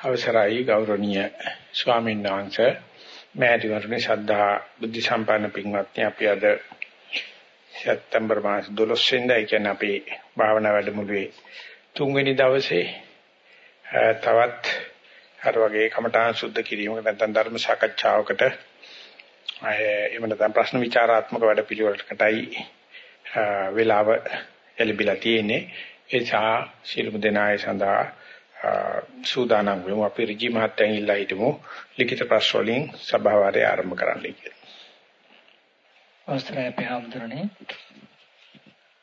අවසරයි ගෞරවනීය ස්වාමීන් වහන්සේ. මෑණිවරණේ ශ්‍රද්ධා බුද්ධ සම්පන්න පින්වත්නි අපි අද සැප්තැම්බර් මාස 12 වෙනිදා කියන්නේ අපේ භාවනා වැඩමුළුවේ තුන්වෙනි දවසේ. තවත් අර වගේ කමඨාන් සුද්ධ කිරීමකට නැත්නම් ධර්ම සාකච්ඡාවකට එහෙම නැත්නම් ප්‍රශ්න විචාරාත්මක වැඩපිළිවෙලකටයි වෙලාව එළඹිලා තියෙන්නේ. ඒ සා ශිල්ප දෙනාය සඳහා සූදානම් වෙමු අපි ඍජි මහත්තයන් ඉල්ලා හිටමු ලිඛිත ප්‍රශ්න වලින් සභාවාරය ආරම්භ කරන්න කියලා. අවසරයි අපේ ආමතුරුනේ.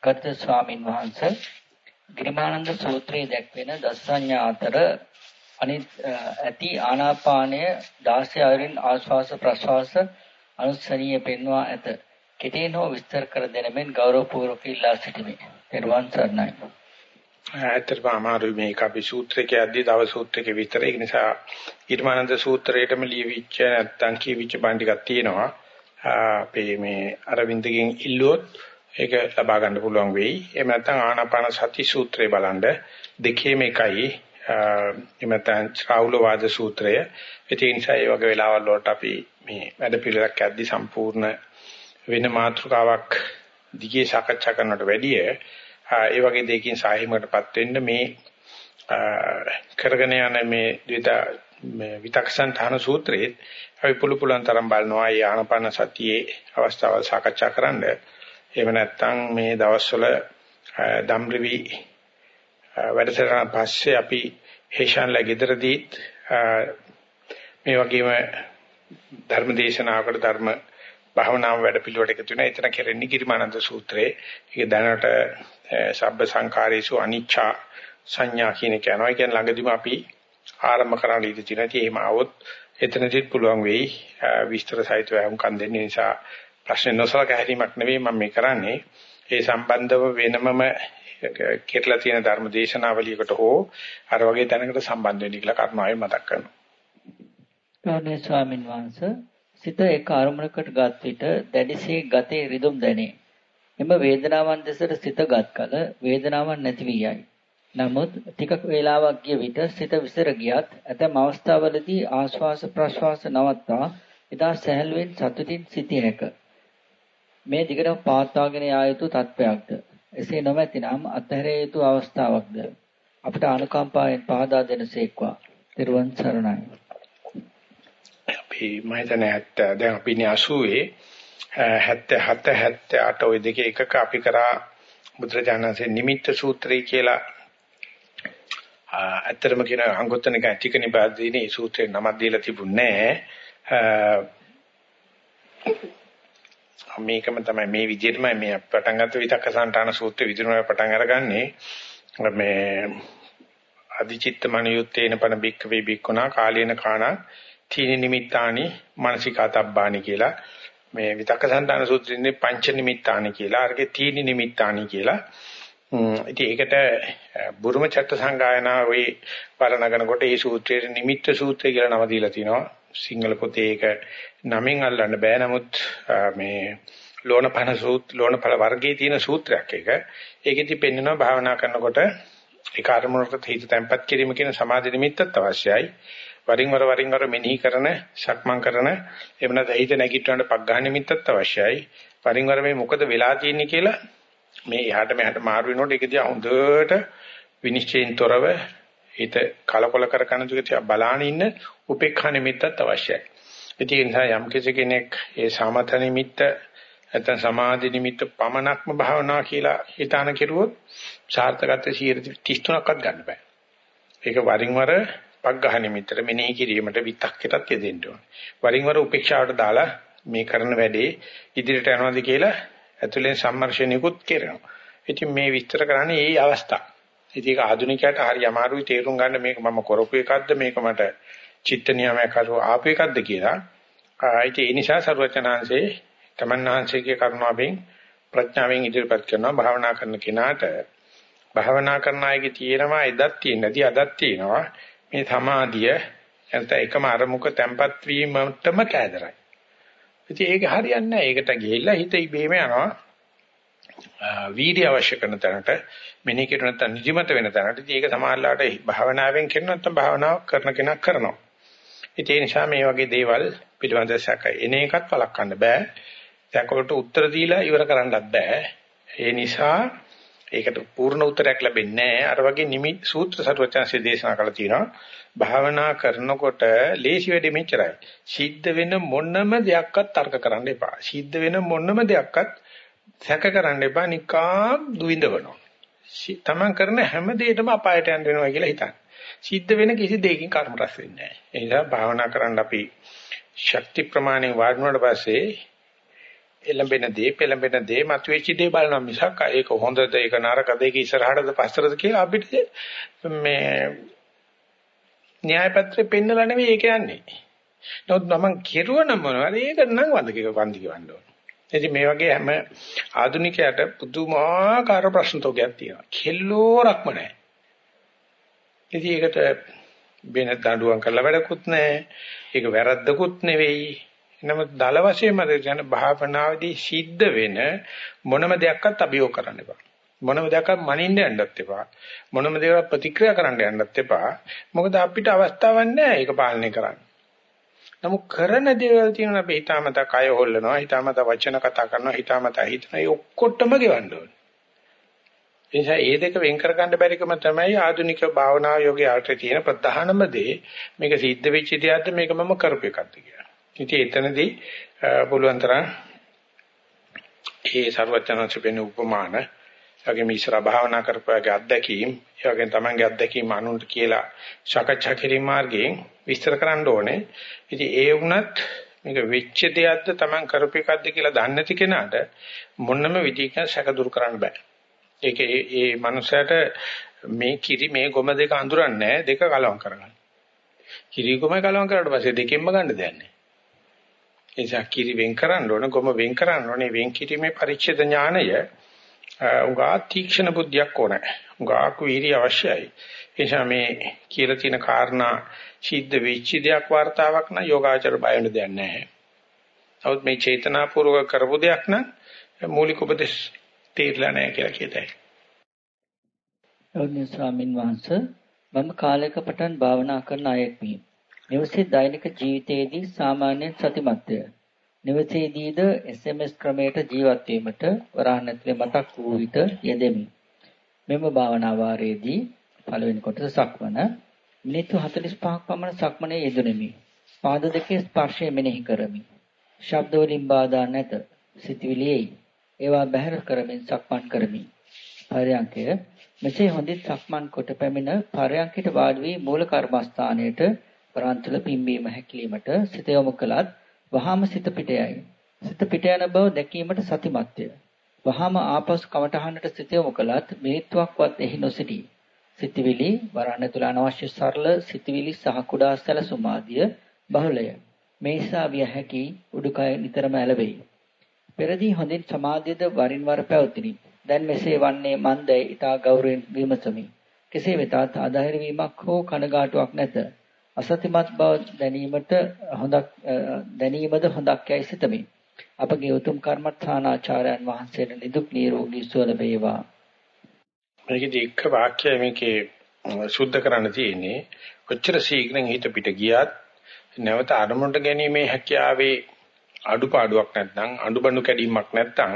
ගත ස්වාමින් වහන්සේ ගිරිමානන්ද සූත්‍රයේ දැක්වෙන දසඤ්ඤා අතර අනිත් ඇති ආනාපානය 16 අයරින් ආශ්වාස ප්‍රශ්වාස අනුස්සරීය පෙන්වා ඇත. කෙටියෙන් හෝ විස්තර කර දෙන මෙන් ගෞරවපූර්වක ඉල්ලා සිටිමි. ත්වන් සරණයි. ඇත්තටම අමාරුයි මේක. අපි සූත්‍රයක යද්දී තව සූත්‍රයක විතර. ඒක නිසා ඊර්මානන්ද සූත්‍රයේටම ලියවිච්ච නැත්තම් කියවිච්ච බණ්ඩිකක් තියෙනවා. අපේ මේ අරවින්දගෙන් ඉල්ලුවොත් ඒක ලබා ගන්න පුළුවන් වෙයි. එහෙම නැත්නම් ආනාපාන සති සූත්‍රය බලන්න. දෙකේම එකයි. එහෙම නැත්නම් ශ්‍රාවුල වාද සූත්‍රය. ඒ නිසා ඒ වගේ වෙලාවල් වලට අපි මේ වැඩ පිළිවෙලක් යද්දී සම්පූර්ණ වෙන මාතෘකාවක් දිගේ සාකච්ඡා කරනවට වැඩිය ඒ වගේ දෙයකින් සාහිමකටපත් වෙන්න මේ කරගෙන යන මේ විත විතක්සන්තන සූත්‍රයේ අපි පුළු පුළුවන් තරම් බලනවා ඒ ආනපන සතියේ අවස්ථාවල් සාකච්ඡා කරන්න. එහෙම නැත්නම් මේ දවස්වල ධම්රිවි වැඩසටහන පස්සේ අපි හේෂාන්ලා ගෙදරදීත් මේ වගේම ධර්ම දේශනාවකට ධර්ම භාවනාව වැඩ පිළිවෙලට එකතු වෙනවා. එතන කෙරෙන්නේ ගිරිමානන්ද සූත්‍රයේ. ඒක දැනට සබ්බ සංඛාරේසු අනිච්චා සංඥා කියන එක යනවා. ඒ කියන්නේ ළඟදිම අපි ආරම්භ කරන්න ඉඳී තියෙනවා. ඉතින් එහෙම આવොත් එතනදිත් පුළුවන් වෙයි විස්තර සහිතව වහුම්කම් දෙන්න නිසා ප්‍රශ්න නොසලකා හැරීමක් නෙවෙයි මම මේ කරන්නේ. ඒ සම්බන්ධව වෙනමම කෙරලා තියෙන ධර්ම දේශනාවලියකට හෝ අර වගේ තැනකට සම්බන්ධ වෙන්න කියලා කරුණාවෙන් මතක් කරනවා. ගෞරවනීය ස්වාමින් වහන්සේ සිත එක අරමුණකට ගත් විට දැඩිසේ ගතේ රිදුම් දැනේ. එම වේදනාවන් දෙසට සිතගත් කල වේදනාවක් නැති වී යයි. නමුත් ටික වේලාවක් ගිය විට සිත විසර ගියත් ඇතැම් අවස්ථාවලදී ආශ්වාස ප්‍රශ්වාස නවත්තා ඉදා සැහැල්ලුවෙන් සතුටින් සිටිය හැක. මේ දිගටම පවත්වාගෙන යා යුතු තත්වයක්ද? එසේ නොමැතිනම් අත්හැරිය යුතු අවස්ථාවක්ද? අපට අනුකම්පාවෙන් පහදා දෙනසේක්වා. ත්‍රිවන් සරණයි. අපි මම හිතන්නේ දැන් අපි ඉන්නේ 80 77 78 ওই දෙකේ එකක අපි කරා බුදුරජාණන්සේ නිමිත්ත සූත්‍රය කියලා. ඇත්තටම කියන අංගොත්තනික ඇතික නිපාතේනේ මේ සූත්‍රේ නමක් දීලා තිබුණේ මේකම තමයි මේ විදිහටම මේ පටන් ගත්ත විතක්ක සන්තාන සූත්‍රය විදිහටම පටන් අරගන්නේ. මේ අදිචිත්ත මනියුත්තේන පන බික්ක වේ බික්කුණා කාලේන කාණා තීනි නිමිත්තානි මානසිකාතබ්බානි කියලා මේ විතක්ක සන්තාන සූත්‍රයේ පංච නිමිත්තානි කියලා අරගේ තීනි නිමිත්තානි කියලා. ඉතින් ඒකට බුරුම චත්ත සංගායනා වේ පරණගනකොට මේ සූත්‍රයේ නිමිත්ත සූත්‍රය කියලා නම දීලා තිනවා. සිංහල පොතේ ඒක නමින් අල්ලන්න බෑ. නමුත් මේ ලෝණපන සූත් ලෝණපල වර්ගයේ තියෙන සූත්‍රයක් ඒක. ඒකෙදි පෙන්වනවා භාවනා කරනකොට ඒ කර්මවලට හිත තැම්පත් කිරීම කියන සමාධි නිමිත්තත් අවශ්‍යයි. වරින් වර වරින් වර මෙනෙහි කරන සක්මන් කරන එහෙම නැත්නම් හිත නැගිටවන්න පග්ඝා නිමිත්තත් අවශ්‍යයි. වරින් වර මේ මොකද වෙලා තියෙන්නේ කියලා මේ එහාට මෙහාට මාරු වෙනකොට ඒක දිහා හොඳට විනිශ්චයෙන් තොරව හිත කලකොල කර කන දිහා බලාන ඉන්න උපේක්ෂා නිමිත්තත් අවශ්‍යයි. ඒ නිසා යම් කෙනෙක් ඒ සමත නිමිත්ත නැත්නම් සමාධි නිමිත්ත පමණක්ම භාවනා කියලා හිතාන කෙරුවොත් සාර්ථකත්වයේ 33ක්වත් ගන්න බෑ. ඒක වරින් වර පග්ඝහ නිමිත්තට මෙනෙහි කිරීමට විතක්කටත් යෙදෙන්න ඕනේ. වරින් වර උපේක්ෂාවට දාලා මේ කරන වැඩේ ඉදිරියට යනවාද කියලා ඇතුලෙන් සම්මර්ෂණයකුත් කරනවා. ඉතින් මේ විස්තර කරන්නේ මේ අවස්ථාව. ඉතින් ඒක ආධුනිකයට හරි අමාරුයි තේරුම් ගන්න මේක මම කරපු එකක්ද මේක මට චිත්ත නියමයක් කරව ආපු එකක්ද කියලා. ඉතින් ඒ නිසා සර්වචනාංශේ තමන්නාංශයේ කරුණාවෙන් ප්‍රඥාවෙන් ඉදිරිපත් කරනවා භාවනා කරන කෙනාට භාවනා කරන අයගේ තියෙනවා එදත් තියෙන නැති අදත් තියෙනවා මේ සමාධිය නැත්නම් එකම අරමුක තැම්පත් වීමටම කෑදරයි. ඉතින් ඒක හරියන්නේ නැහැ. ඒකට ගිහිල්ලා හිත ඉබේම යනවා. වීර්ය අවශ්‍ය කරන තැනට මෙනෙහි කරන නැත්නම් නිදිමත වෙන තැනට ඒක සමාහලට භාවනාවෙන් කරන නැත්නම් භාවනාවක් කරන කෙනෙක් කරනවා. ඒ නිසා මේ වගේ දේවල් පිළිබඳ සැක එන එකත් වළක්වන්න බෑ. සැකවලට උත්තර දීලා ඉවර කරන්නත් බෑ. ඒ නිසා ඒකට පූර්ණ උත්තරයක් ලැබෙන්නේ නැහැ. අර වගේ නිමි සූත්‍ර සරුවචනසේ දේශනා කළා තියෙනවා. භාවනා කරනකොට ලේසි වෙඩි මෙච්චරයි. සිද්ධ වෙන මොනම දෙයක්වත් තර්ක කරන්න එපා. සිද්ධ වෙන මොනම දෙයක්වත් සැක කරන්න එපා. නිකා දුවිඳවනවා. තමන් කරන හැම දෙයකම අපායට යන්න වෙනවා කියලා හිතන්න. සිද්ධ වෙන කිසි දෙයකින් කර්ම රැස් වෙන්නේ නැහැ. ඒ නිසා භාවනා කරන්න අපි ශක්ති ප්‍රමාණය වඩනකොට පස්සේ එළඹෙන දේ පෙළඹෙන දේ මතුවෙච්ච දේ බලනවා මිසක් ඒක හොඳද ඒක නරකද ඒක ඉස්සරහටද පස්සටද කියලා අපිට මේ න්‍යාය පත්‍රේ පෙන්නලා නෙවෙයි ඒක යන්නේ. නමුත් මම කෙරුවනම් මොනවද ඒක නම් වන්දකික වන්දි කියවන්න ඕන. ඉතින් මේ වගේ හැම ආධුනිකයට පුදුමාකාර ප්‍රශ්න තෝගයක් තියෙනවා. කෙල්ලෝරක්ම නැහැ. ඉතින් ඒකට වෙන දඬුවම් කරලා වැඩකුත් නැහැ. ඒක වැරද්දකුත් නෙවෙයි. නමුත් දල වශයෙන්ම කියන භාවනාවේදී සිද්ධ වෙන මොනම දෙයක්වත් අභියෝග කරන්න එපා. මොනම දෙයක්වත් මනින්න යන්නත් එපා. මොනම දෙයක් ප්‍රතික්‍රියා කරන්න යන්නත් එපා. මොකද අපිට අවස්ථාවක් නැහැ ඒක පාලනය කරන්න. නමුත් කරන දේවල් තියෙන අපි හිතාමතා කය හොල්ලනවා, හිතාමතා වචන කතා කරනවා, හිතාමතා හිතන ඒ ඔක්කොටම ගෙවන්න ඕනේ. එනිසා ඒ දෙක වෙන් කර ගන්න බැරිකම තමයි ආධුනික භාවනා යෝගයේ ආර්ථය තියෙන ප්‍රධානම දේ. මේක සිද්ධ වෙච්ච දෙයක්ද මේක මම කරපු එකක්ද කියලා. ඉතින් එතනදී පුළුවන් තරම් ඒ ਸਰවඥාන්ස වෙන උපමාන වගේම ඉස්සර භාවනා කරපුවාගේ අත්දැකීම් ඒ වගේම තමන්ගේ අත්දැකීම් අනුන්ට කියලා සාකච්ඡා කිරීම මාර්ගයෙන් විස්තර කරන්න ඕනේ. ඉතින් ඒ වුණත් මේක වෙච්ච දෙයක්ද තමන් කරපු එකක්ද කියලා දන්නේ නැති කෙනාට මොනම විදිහකින් සැක දුරු කරන්න බෑ. ඒක ඒ ඒ මනුස්සයාට මේ කිරි මේ ගොම දෙක අඳුරන්නේ දෙක කලවම් කරගන්න. කිරි ගොම කලවම් කරාට පස්සේ දෙකෙන්ම ගන්න දෙයක් නැහැ. නිසා කිරි වෙන් කරන්න ඕන, ගොම වෙන් කරන්න ඕනේ. වෙන් කිරීමේ පරිච්ඡේද ඥානය උගා තීක්ෂණ බුද්ධියක් ඕනේ. උගා කුීරිය අවශ්‍යයි. එනිසා මේ කියලා තියෙන කාරණා සිද්ධ වෙච්ච දෙයක් වார்த்தාවක් නම් යෝගාචර බය වෙන දෙයක් නැහැ. නමුත් මේ චේතනාපූර්වක කරපු දෙයක් නම් මූලික උපදේශ තේරලා නැහැ කියලා කියතයි. ඔවුන් ස්වාමින් වහන්සේ මම කාලයක පටන් භාවනා කරන අයෙක් වීම. නිවසේ දෛනික ජීවිතයේදී සාමාන්‍යයෙන් සතිමත්ය. නිවසේදීද SMS ක්‍රමයට ජීවත් වීමට වරහන් ඇතුලේ මතක් වූ විට යෙදෙමි. මෙම භාවනා වාරයේදී පළවෙනි කොටස සක්මන මිනිත්තු 45ක් පමණ සක්මනේ යෙදුණෙමි. පාද දෙකේ ස්පර්ශය මෙනෙහි කරමි. ශබ්ද වලින් බාධා නැත. සිතවිලියේ ඒවා බැහැර කරමින් සක්මන් කරමි. පරයන්කය මෙසේ හොඳින් සක්මන් කොට පැමිණ පරයන්කයට වාඩි වී මූල කර්මස්ථානයේට වරන්තුල පිම්බීම හැකිලීමට සිත යොමු කළත් වහාම සිත පිට යයි. සිත පිට යන බව දැකීමට සතිමත්ය. වහාම ආපසු කමටහනට සිත යොමු කළත් මිනිත්තුවක්වත් එහි නොසිටී. සිතවිලි වරණ තුල අනවශ්‍ය සරල සිතවිලි සහ කුඩා සැලසුම් ආදිය බහුලය. මේ නිසා විය හැකි උඩුකය නිතරම ඇලවෙයි. පෙරදී හොඳින් සමාධියද වරින් වර පැවතිනි. දැන් මෙසේ වන්නේ මන්දයි ඊට ගෞරවයෙන් විමසමි. කෙසේ වෙතත් ආධාර වීමක් හෝ කනගාටුවක් නැත. අසතිමත් බව දැනීමට හොඳක් දැනීමද හොඳක් යයි සිතමි. අපගේ උතුම් කර්මස්ථානාචාර්යයන් වහන්සේට නිදුක් නිරෝගී සුව ලැබේවා. මේකදී එක්ක වාක්‍යය මේකේ සුද්ධ කරන්න තියෙන්නේ කොච්චර ශීඝ්‍රයෙන් හිත පිට ගියත් නැවත අරමුණට ගැනීමේ හැකියාවේ අඩුපාඩුවක් නැත්නම් අඩුබණු කැඩීමක් නැත්නම්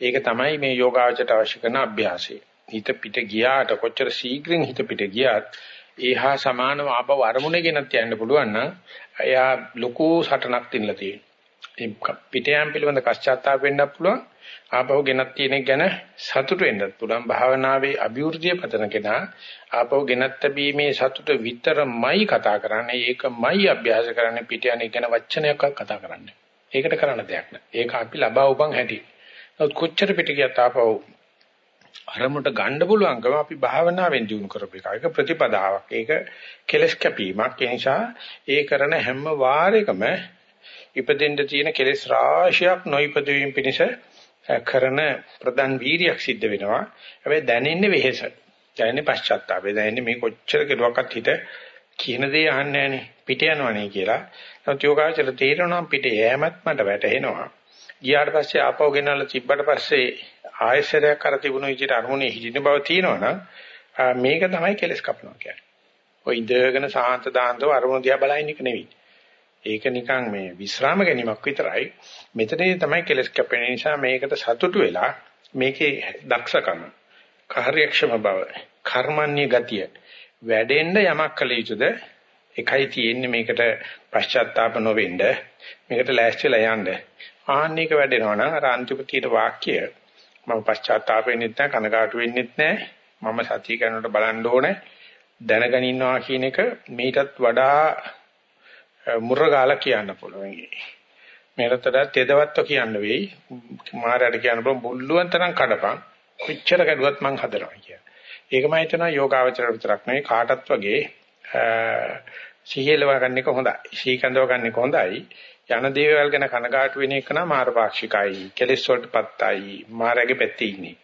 ඒක තමයි මේ යෝගාවචරයට අවශ්‍ය කරන අභ්‍යාසය. හිත පිට ගියාට කොච්චර ශීඝ්‍රයෙන් හිත පිට ගියත් ඒහා සමානව ආපහු අරමුණේ ගෙනත් යන්න පුළුවන් නම් එයා ලොකු සටනක් තින්නලා තියෙනවා. පිටයන් පිළිබඳ කශ්චාත්තාප වෙන්නත් පුළුවන්. ආපහු ගෙනත් තියෙන එක ගැන සතුට වෙන්නත් පුළුවන්. භාවනාවේ අභිවෘද්ධිය පතන කෙනා ආපහු ගෙනත් බීමේ සතුට විතරමයි කතා කරන්නේ. ඒකමයි අභ්‍යාස කරන්නේ පිට යන එක ගැන වචනයක්වත් කතා කරන්නේ. ඒකට කරන්න දෙයක් නෑ. ඒක අපි ලබා උපන් හැටි. නමුත් කොච්චර පිට ගියත් ආපහු අරමුණට ගන්න පුළුවන්කම අපි භාවනාවෙන් දිනු කරපු එක. ඒක ප්‍රතිපදාවක්. ඒක කෙලස් කැපීමක්. ඒ නිසා ඒ කරන හැම වාරයකම ඉපදෙන්න තියෙන කෙලස් රාශියක් නොයිපදවීම පිණිස කරන ප්‍රධාන වීරියක් සිද්ධ වෙනවා. හැබැයි දැනෙන්නේ වෙහෙස. දැනෙන්නේ පශ්චාත්තාපය. දැනෙන්නේ මේ කොච්චර කෙලුවක්වත් හිත කියන දේ අහන්නේ නැහනේ. පිට යනවනේ කියලා. නමුත් යෝගාචර තේරෙනවා පිට යෑමත් මට වැටහෙනවා. ගියාට පස්සේ ආපහු ගෙනල්ලා තිබ්බට පස්සේ ආයශරයක් අර තිබුණු විදිහට අරමුණේ හිටින බව තියෙනවනම් මේක තමයි කෙලස් කපනවා කියන්නේ. ඔය ඉඳගෙන සාන්ත දාන්තව අරමුණ දිහා බලන එක නෙවෙයි. ඒක නිකන් මේ විස්රාම ගැනීමක් විතරයි. මෙතනදී තමයි කෙලස් කැපෙන නිසා මේකට සතුටු වෙලා මේකේ දක්ෂකම, කාර්යක්ෂම බව, කර්මන්නේ ගතිය වැඩෙන්න යමක් කළ යුතුද? එකයි තියෙන්නේ මේකට පශ්චාත්තාප නොවෙන්න, මේකට ලෑස්තිලා යන්න. ආන්නේක වැඩෙනවා නම් අර අන්තිම තියෙන වාක්‍ය මම පශ්චාත්තාප වෙන්නෙත් නැහැ, කනගාටු වෙන්නෙත් නැහැ. මම සතිය කරනකොට බලන්න ඕනේ දැනගෙන ඉන්නවා කියන එක මීටත් වඩා මුර්ගාලා කියන්න පුළුවන්. මේකට වඩා තෙදවත්ව කියන්න වෙයි. මාරයට කියන්න බෑ බුල්ලුවන් තරම් කඩපන්. කොච්චර කැඩුවත් මං හදනවා කිය. ඒකම හිතනවා යෝගාවචර විතරක් නෙවෙයි කාටත් වගේ සිහියලව ගන්න එක හොඳයි. සීකන්දව ගන්න එක හොඳයි. යන දේවල් ගැන කනගාටු වෙන එක නම් මාරපාක්ෂිකයි. කෙලෙස් වලටපත්යි. මාරගේ පැත්තේ ඉන්නේ.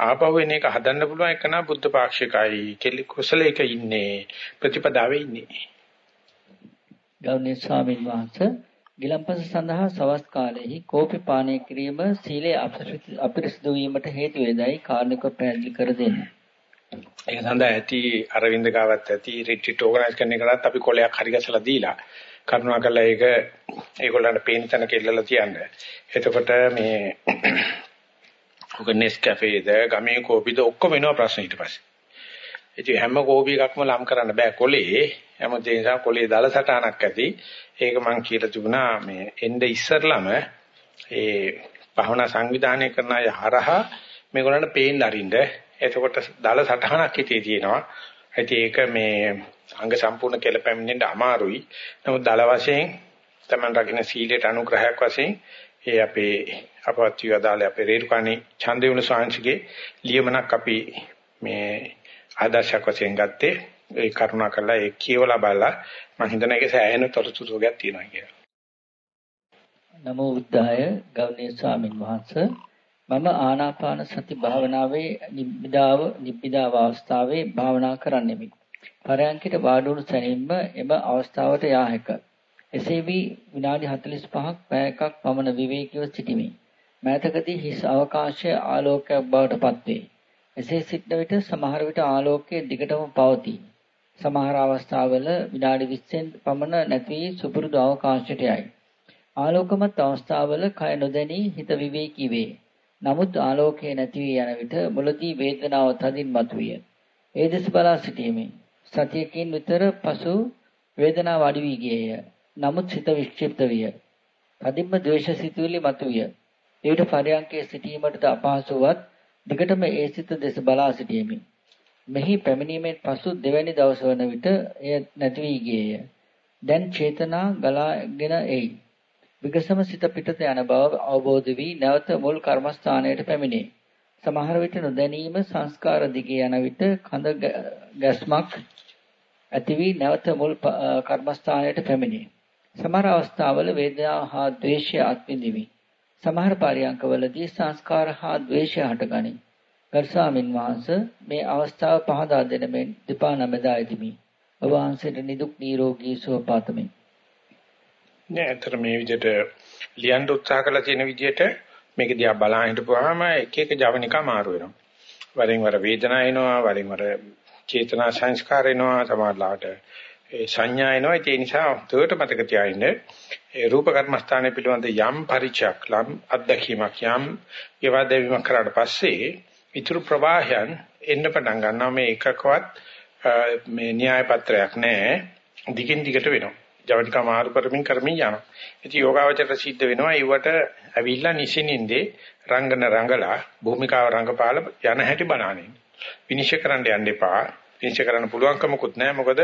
ආපහු එන එක හදන්න පුළුවන් එක නම් බුද්ධ පාක්ෂිකයි. කෙලි කුසලයක ඉන්නේ. ප්‍රතිපදාවේ ඉන්නේ. ගෞරවනීය ස්වාමීන් වහන්සේ ගිලම්පස සඳහා සවස් කාලයේහි කෝපි පානය කිරීම සීලේ අපිරිසිදු වීමට හේතු වේදයි කාරණික පැහැදිලි කර දෙන්න. ඒක සඳහා ඇති අරවින්ද ගාවත් ඇති රිට්‍රීට් ඕගනයිස් කරන එකකට අපි කොලයක් හරි ගැසලා දීලා කරුණාකරලා ඒක ඒගොල්ලන්ට පේන තැනක ඉල්ලලා තියන්න. එතකොට මේ ඔක නෙස්කැෆේද ගමේ කෝපිද ඔක්කොම එනවා ප්‍රශ්න ඊට පස්සේ. ඉතින් හැම කෝපි එකක්ම ලම් කරන්න බෑ කොලේ. හැම ඒ නිසා කොලේ දල සටහනක් ඇති. ඒක මම කියලා තිබුණා මේ එnde ඉස්සරළම ඒ භවනා සංවිධානය කරන අය හරහා මේගොල්ලන්ට පේන්න අරින්න. එතකොට දල සටහනක් හිතේ තියෙනවා. ඉතින් ඒක මේ අංග සම්පූර්ණ කියලා පැමිණෙන්න අමාරුයි. නමුත් දල වශයෙන් තමන් රකින්න සීලයට අනුග්‍රහයක් වශයෙන් ඒ අපේ අපවත් විවාදාලේ අපේ රේරුකාණී ඡන්දේවුන ස්වාමීන්ගේ ලියමනක් අපි මේ ආදර්ශයක් වශයෙන් ගත්තේ ඒ කරුණා කරලා ඒ කියවලා බලලා මම හිතන එක සෑහෙන තොරතුරු ගයක් තියෙනවා කියලා. නමෝ බුද්ධාය ගෞරවනීය ස්වාමින් වහන්සේ මම ආනාපාන සති භාවනාවේ නිබ්බිදාව නිබ්බිදාව අවස්ථාවේ භාවනා කරන්නෙමි. පරයන්කිට වාඩුණු සැනින්ම එම අවස්ථාවට යා හැක. එසේ වී විනාඩි 45ක් පැය එකක් පමණ විවේකීව සිටිමි. මෑතකදී හිස් අවකාශයේ ආලෝකයක් බවට පත්වේ. එසේ සිටන විට සමහර විට ආලෝකයේ දිගටම පවතී. සමහර අවස්ථාවල විනාඩි 20න් පමණ නැති සුපුරුදු අවකාශයට යයි. ආලෝකමත් අවස්ථාවල කය නොදැනී හිත විවේකී වේ. නමුත් ආලෝකය නැති වී යන විට මුලදී වේදනාව තදින් මතුවිය. ඒ දෙස බලා සිටීමේ සතියකින් විතර පසු වේදනාව අඩු වී ගියේය. නමුත් සිත වික්ෂිප්ත විය. තදින්ම ද්වේෂ සිතුවිලි මතුවිය. එවිට පරයන්කේ සිටීමටද අපහසුවත් දිගටම ඒ සිත දෙස බලා සිටීමේ මෙහි පැමිණීමෙන් පසු දෙවැනි දවස වන විට එය නැති වී ගියේය. දැන් චේතනා ගලාගෙන එයි. විගසම සිත පිටත යන බව අවබෝධ වී නැවත මුල් කර්මස්ථානයට පැමිණේ. සමහර විට නොදැනීම සංස්කාර දිගේ යන විට කඳ ගැස්මක් ඇති වී නැවත මුල් කර්මස්ථානයට පැමිණේ. සමහර අවස්ථාවල වේදනාව හා ද්වේෂය අත්විඳිමි. සමහර පරියන්කවලදී සංස්කාර හා ද්වේෂය හටගනී. ගර්සාමින් වහන්සේ මේ අවස්ථාව පහදා දෙන මෙන් දෙපා නමදා ඉදිමි. ඔබ වහන්සේට නිදුක් නිරෝගී සුව පාතමි. නෑ අතර මේ විදිහට ලියන්න උත්සාහ කළ තියෙන විදිහට මේක දිහා බලා හිටපුවාම එක එක ජවනිකා මාරු වෙනවා. වරින් වර වේදනාව එනවා, වරින් වර චේතනා සංස්කාර එනවා, සමහරලාට ඒ සංඥා එනවා. ඒ නිසා තොට මතක තියාගන්න ඒ රූප කර්මස්ථානයේ පිළිබඳ යම් පරිචයක්, ලම් අත්දැකීමක් යම් ඒවාදේවීමක් කරාට පස්සේ ඉතුරු ප්‍රවාහයන් එන්න පටන් ගන්නවා මේ එකකවත් මේ න්‍යාය පත්‍රයක් නැහැ. දිගින් දිගට වෙනවා. ජවනික මාරු කරමින් කරමින් යනවා. ඉතින් යෝගාවචර සිද්ධ වෙනවා. ඒවට ඇවිල්ලා නිසින්ින්දේ රංගන රංගලා භූමිකාව රංගපාල යන හැටි බලන්නේ. විනිශ්චය කරන්න යන්න එපා. විනිශ්චය කරන්න පුළුවන්කමකුත් නැහැ. මොකද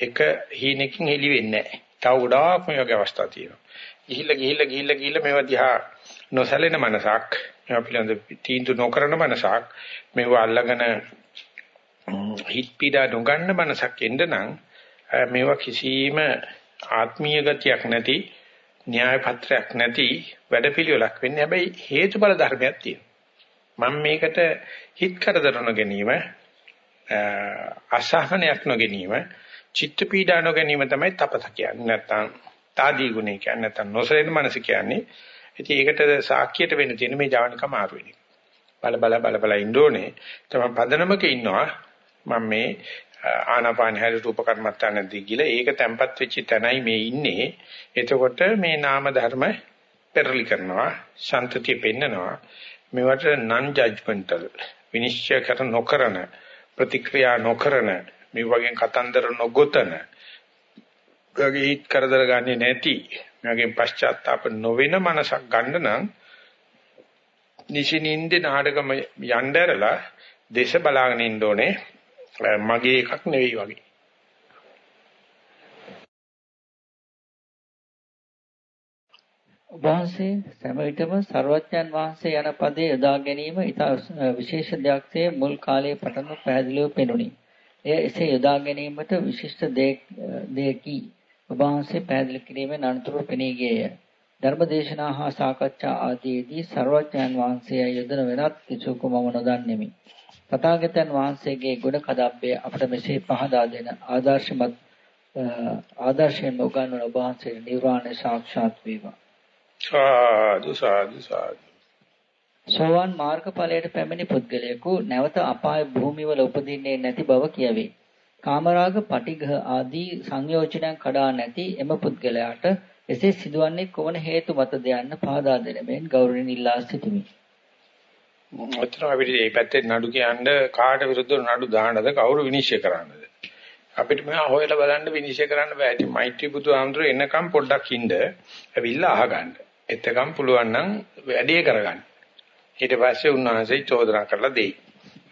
එක හීනකින් එලි වෙන්නේ නැහැ. තව ගොඩාක් මේ වගේ අවස්ථා තියෙනවා. ගිහිල්ලා ගිහිල්ලා ගිහිල්ලා ගිහිල්ලා මේවා දිහා නොසැලෙන මනසක් මේවා පිළිබඳ තීන්දුව නොකරන මනසක් මේවා අල්ලගෙන හිත පීඩා නොගන්න මනසක් එන්න නම් මේවා කිසිම ආත්මීය ගතියක් නැති න්‍යාය පත්‍රයක් නැති වැඩපිළිවෙලක් වෙන්නේ. හැබැයි හේතුඵල ධර්මයක් තියෙනවා. මම මේකට හිත කරදර නොගැනීම අසහනයක් නොගැනීම චිත්ත පීඩා නොගැනීම තමයි තපස කියන්නේ. නැත්තම් තාදී ගුණය කියන්නේ නැත්තම් නොසලෙන මනස කියන්නේ. ඉතින් ඒකට සාක්කියට වෙන්න තියෙන මේ ජවනික මාරු වෙන එක. බල බල බල බල ඉන්න ඕනේ. තමයි පදනමක ඉන්නවා. මම මේ ආනාපාන හැරි රූප කර්මත්තානදී කියලා ඒක තැම්පත් වෙච්ච තැනයි මේ ඉන්නේ. එතකොට මේ නාම ධර්ම පෙරලි කරනවා, ශාන්තතිය පෙන්නනවා. මේවට non judgmental විනිශ්චය කර නොකරන ප්‍රතික්‍රියා නොකරන මේ වගේ කතන්දර නොගොතන වගේ හිත කරදර ගන්නේ නැති මගේ පශ්චාත්තාප නොවන මනසක් ගන්න නම් නිසිනින්ද නාටකම යnderලා දේශ බලාගෙන ඉන්න ඕනේ මගේ එකක් නෙවෙයි වගේ. වහන්සේ සෑම විටම ਸਰවඥන් වහන්සේ යන පදේ යොදා ගැනීම ඉතා විශේෂ දෙයක්සේ මුල් කාලයේ පටන්ම පැහැදිලිව පෙනුනි. එය එසේ යොදා ගැනීමට විශිෂ්ට දෙයකි. ඔබ වහන්සේ පැහැදිලි කිරීමෙන් අනතුරු පෙනී ගියේය. ධර්මදේශනා හා සාකච්ඡා ආදීදී ਸਰවඥන් වහන්සේ යොදන වෙනත් කිසිවක මම නොදන්නෙමි. තථාගතයන් වහන්සේගේ ගුණ කදබ්බය අපට මෙසේ පහදා දෙන ආදර්ශමත් ආදර්ශයෙන් උගන්වන ඔබ වහන්සේට නිර්වාණය සාක්ෂාත් වේවා. සාදු සාදු සාදු සෝවාන් මාර්ගඵලයට පැමිණි පුද්ගලයෙකු නැවත අපාය භූමිවල උපදින්නේ නැති බව කියවේ. කාමරාග පටිඝ ආදී සංයෝජනයන් කඩා නැති එම පුද්ගලයාට එසේ සිදුවන්නේ කොවන හේතු මතද යන්න පහදා දෙන මෙන් ගෞරවණීය ඉල්ලා සිටිමි. ඔතන අපිට මේ පැත්තේ නඩු කියන්නේ කාට විරුද්ධව නඩු දාන්නද කවුරු විනිශ්චය කරන්නද? අපිට මේවා හොයලා බලන්න විනිශ්චය කරන්න බෑ. ඉතින් මෛත්‍රී බුදුහාමුදුර එනකම් පොඩ්ඩක් ඉන්න ඇවිල්ලා අහගන්න. එතකම් පුළුවන් නම් වැඩේ කරගන්න. ඊට පස්සේ උන්වහන්සේ චෝදනා කරලා දෙයි.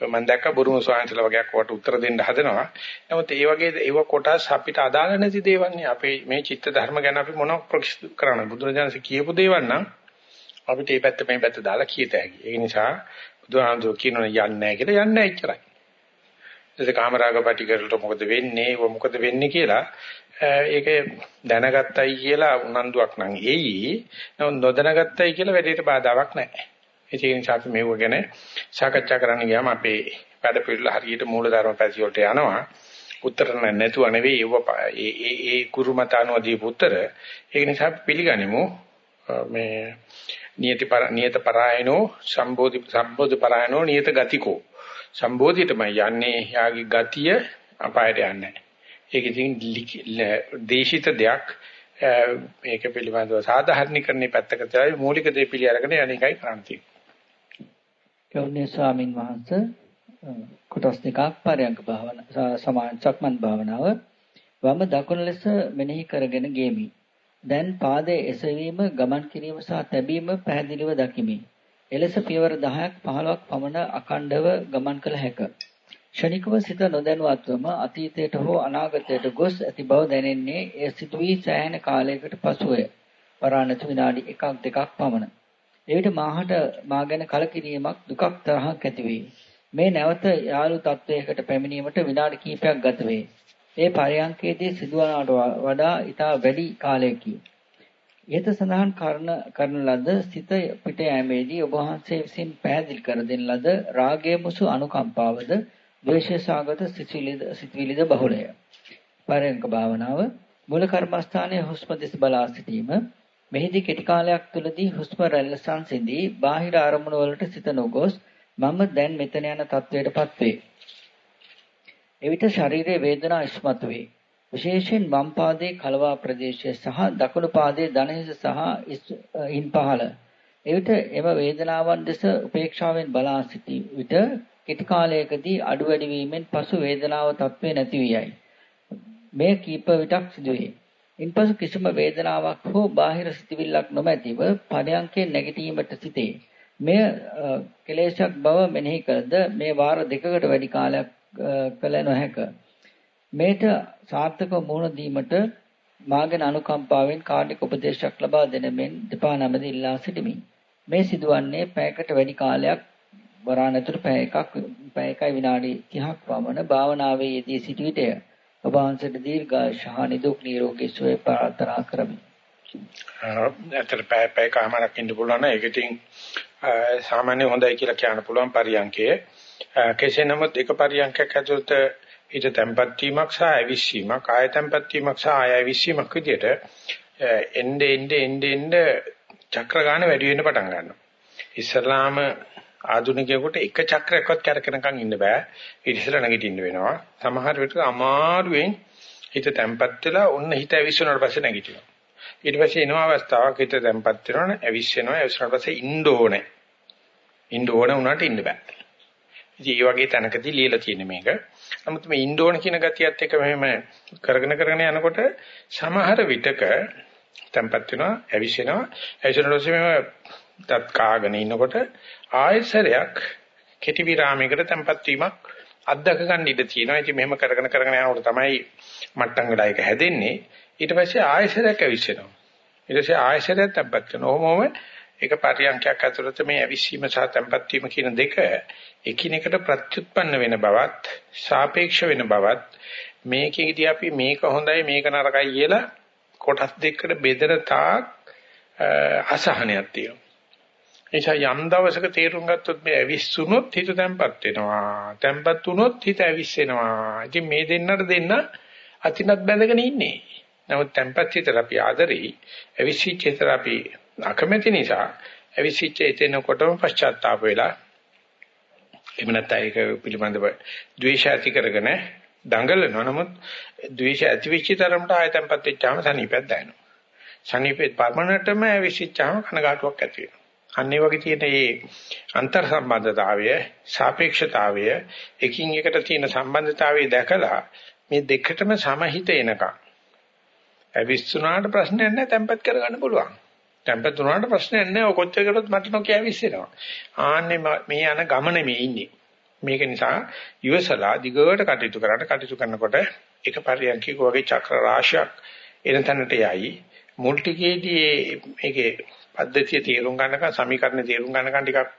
මම දැක්ක බුරුම ස්වාමීන්වහන්සේලා වගේක් වට උත්තර දෙන්න හදනවා. නමුත් ඒ වගේ ඒව කොටස් අපිට අදාළ නැති දේවල් නේ. අපේ මේ චිත්ත ධර්ම ගැන අපි මොනවක් ප්‍රතිස්ථාප කරන්නේ? බුදුරජාණන්සේ කියපු දේවල් නම් අපිට මේ පැත්ත මේ පැත්ත දාලා කියත හැකියි. ඒ නිසා බුදුහාමුදුරු කියනෝනේ යන්නේ නැහැ කියලා යන්නේ නැහැ එච්චරයි. ඒක කාමරාග පැටිකරලට මොකද වෙන්නේ? ඔය මොකද වෙන්නේ කියලා ඒක දැනගත්තයි කියලා උනන්දුවක් නම් එයි. නමුත් නොදැනගත්තයි කියලා වැඩේට බාධාවක් නැහැ. ඒ නිසා අපි මේව ගැන සාකච්ඡා කරන්න ගියාම අපේ වැඩ පිළිවෙල හරියට මූලධර්ම පැති වලට යනවා. උත්තර නැතුව නෙවෙයි ඒ ඒ ඒ කුරුමතානුව දීපු උත්තර. ඒක නිසා පිළිගනිමු මේ නියති නියත පරායනෝ සම්බෝධි සම්බෝධි පරායනෝ නියත ගතිකෝ සම්බෝධියටමයි යන්නේ යාගේ ගතිය අපායට යන්නේ නැහැ. ඒක ඉතින් දේශිත දෙයක් මේක පිළිබඳව සාධාරණීකරණේ පැත්තක තියලා මූලික දේ පිළි අරගෙන අනේකයි කරන්න තියෙන්නේ. ගෞරවනීය ස්වාමින් වහන්සේ කොටස් දෙකක් පරයන්ක භාවනා සමාන සක්මන් භාවනාව වම දකුණ ලෙස මෙනෙහි කරගෙන ගෙමි. දැන් පාදයේ එසවීම ගමන් කිරීම සහ තැබීම පැහැදිලිව දකිමි. එලෙස පියවර 10ක් 15ක් පමණ අකණ්ඩව ගමන් කළ හැක. ක්ෂණිකව සිත නොදැනුවත්වම අතීතයට හෝ අනාගතයට ගොස් ඇති බව දැනෙන්නේ එය සිදුවී සෑහෙන කාලයකට පසුවය. වරාණතු විනාඩි 1ක් 2ක් පමණ. එවිට මාහට මා ගැන කලකිරීමක් දුකක් තරහක් ඇති වේ. මේ නැවත යාළු තත්වයකට පැමිණීමට විනාඩි කිහිපයක් ගත වේ. ඒ පරයන්කේදී සිදුවනට වඩා ඊට වැඩි කාලයකි. ඉහත සඳහන් කරන කරන ලද සිත පිට යෑමේදී ඔබ වහන්සේ විසින් පැහැදිලි කර දෙන ලද රාගයේ මුසු අනුකම්පාවද ද්වේෂසාගත සිතිවිලිද සිතිවිලිද බහුලය. පරයන්ක භාවනාව මූල කර්මස්ථානයේ හුස්ම දෙස බලා සිටීම මෙහිදී කෙටි කාලයක් තුළදී හුස්ම රැල්ල සංසිඳී බාහිර අරමුණු වලට සිත නොගොස් මම දැන් මෙතන යන තත්වයටපත් වේ. එවිට ශරීරයේ වේදනා ඉස්මතු වේ. විශේෂයෙන් වම් පාදයේ කලවා ප්‍රදේශය සහ දකුණු පාදයේ දණහිස සහ ඉන් පහළ. එවිට එම වේදනාවන් දෙස උපේක්ෂාවෙන් බලා සිටි විට කෙටි කාලයකදී අඩු වැඩි වීමෙන් පසු වේදනාව තත්ත්වේ නැති වී යයි. මේ කීප විටක් සිදුවේ. ඉන්පසු කිසිම වේදනාවක් හෝ බාහිර සිතිවිල්ලක් නොමැතිව පරයන්කේ නැගිටීමට සිටේ. මෙය කෙලෙසක් බව මෙනෙහි කළද මේ වාර දෙකකට වැඩි කාලයක් කළ නොහැක. මේට සාර්ථක මුහුණ දීමට මාගෙන අනුකම්පාවෙන් කාර්යික උපදේශයක් ලබා දෙන මෙන් දෙපා නමද ඉල්ලා සිටිමි. මේ සිදුවන්නේ පැයකට වැඩි කාලයක් වරාණතුරු පැය එකක් පැය එකයි විනාඩි 30ක් පමණ භාවනාවේ යෙදී සිටි විටය. ඔබ වහන්සේට දීර්ඝායුෂ හා නිදුක් නිරෝගී සුවය ප්‍රාර්ථනා කරමි. ඇත්තට පැය පැයකමාරක් ඉන්න පුළුවන් නම් ඒක ඉතින් සාමාන්‍ය හොඳයි කියලා කියන්න පුළුවන් පරියන්කේ. කෙසේ නමුත් එක පරියන්කයක් ඇතුළත හිත තැම්පත් වීමක් සහ ඇවිස්සීමක් ආය තැම්පත් වීමක් සහ ආය ඇවිස්සීමක් විදිහට එnde ende ende ende චක්‍ර ගාන වැඩි වෙන්න පටන් ගන්නවා. ඉස්සලාම ආධුනිකයෙකුට එක චක්‍රයක්වත් කරකනකම් ඉන්න බෑ. ඊට ඉස්සෙල්ලා නැගිටින්න වෙනවා. සමහර විට අමාරුවෙන් හිත තැම්පත් වෙලා ඔන්න හිත ඇවිස්සුනාට පස්සේ නැගිටිනවා. ඊට පස්සේ එනවා අවස්ථාවක් හිත තැම්පත් වෙනවනේ ඇවිස්සෙනවා ඇවිස්සුනාට පස්සේ ඉන්න ඕනේ. ඉන්න ඕන උනාට ඉන්න බෑ. ඉතින් මේ වගේ තැනකදී ලියලා තියෙන මේක. නමුත් මේ ඉන්න ඕන කියන ගතියත් එක්ක මෙහෙම කරගෙන කරගෙන යනකොට සමහර විටක තැම්පත් වෙනවා ඇවිස්සෙනවා ඇවිස්සුනාට පස්සේ මෙහෙම තත් කාගෙන ඉන්නකොට ආයසරයක් කෙටි විරාමයකට තැම්පත් වීමක් අත්දක ගන්න ඉඩ තියෙනවා. ඉතින් මෙහෙම කරගෙන කරගෙන යනකොට තමයි මට්ටම් වෙලා එක හැදෙන්නේ. ඊට පස්සේ ආයසරයක් ඇවිස්සෙනවා. ඊට පස්සේ ආයසරයක් තැම්පත් කරනවා. ඔහොමම එක පරියන්ඛයක් ඇතුළත මේ ඇවිස්සීම සහ තැම්පත් වීම කියන දෙක එකිනෙකට ප්‍රත්‍යুৎපන්න වෙන බවත් සාපේක්ෂ වෙන බවත් මේකෙදී අපි මේක හොඳයි මේක නරකයි කියලා කොටස් දෙකකට බෙදෙන තාක් අසහනයක් තියෙනවා. එනිසා යම් දවසක තේරුම් ගත්තොත් මේ ඇවිස්සුනොත් හිත තැම්පත් වෙනවා. තැම්පත් වුනොත් හිත ඇවිස්සෙනවා. ඉතින් මේ දෙන්නට දෙන්න අතිනත් බැඳගෙන ඉන්නේ. නමුත් තැම්පත් හිතට අපි ආදරෙයි. ඇවිස්සිච්ච හිතට අපි අකමැති නිසා ඇවිස්සිච්ච හිතෙනකොටම පශ්චාත්තාප වෙලා එහෙම නැත්නම් ඒක පිළිබඳව ද්වේෂ ඇති කරගෙන දඟලනවා. නමුත් ද්වේෂ ඇති වෙච්ච තරමට ආය තැම්පත් වෙච්චාම සනීපයක් දැනෙනවා. සනීපෙත් පර්මනන්ටම ඇවිස්සිච්චාම කනගාටුවක් ඇති වෙනවා. අන්නේ වගේ තියෙන මේ අන්තර් සම්බන්ධතාවය, සාපේක්ෂතාවය, එකින් එකට තියෙන සම්බන්ධතාවය දැකලා මේ දෙකටම සමහිත එනකම් ඇවිස්සුනාට ප්‍රශ්නයක් නැහැ, තැම්පත් කරගන්න පුළුවන්. තැම්පත් වුණාට ප්‍රශ්නයක් නැහැ. ඔය කොච්චර කරොත් මට නොකිය ඇවිස්සෙනවා. ආන්නේ මේ යන ගමනේ මේ ඉන්නේ. මේක නිසා ඉවසලා දිගට කටයුතු කරාට කටයුතු කරනකොට එක පරියන්කික වගේ චක්‍ර රාශියක් එන තැනට යයි. මුල් ටිකේදී මේකේ පද්ධතිය තේරුම් ගන්නකම් සමීකරණ තේරුම් ගන්නකම් ටිකක්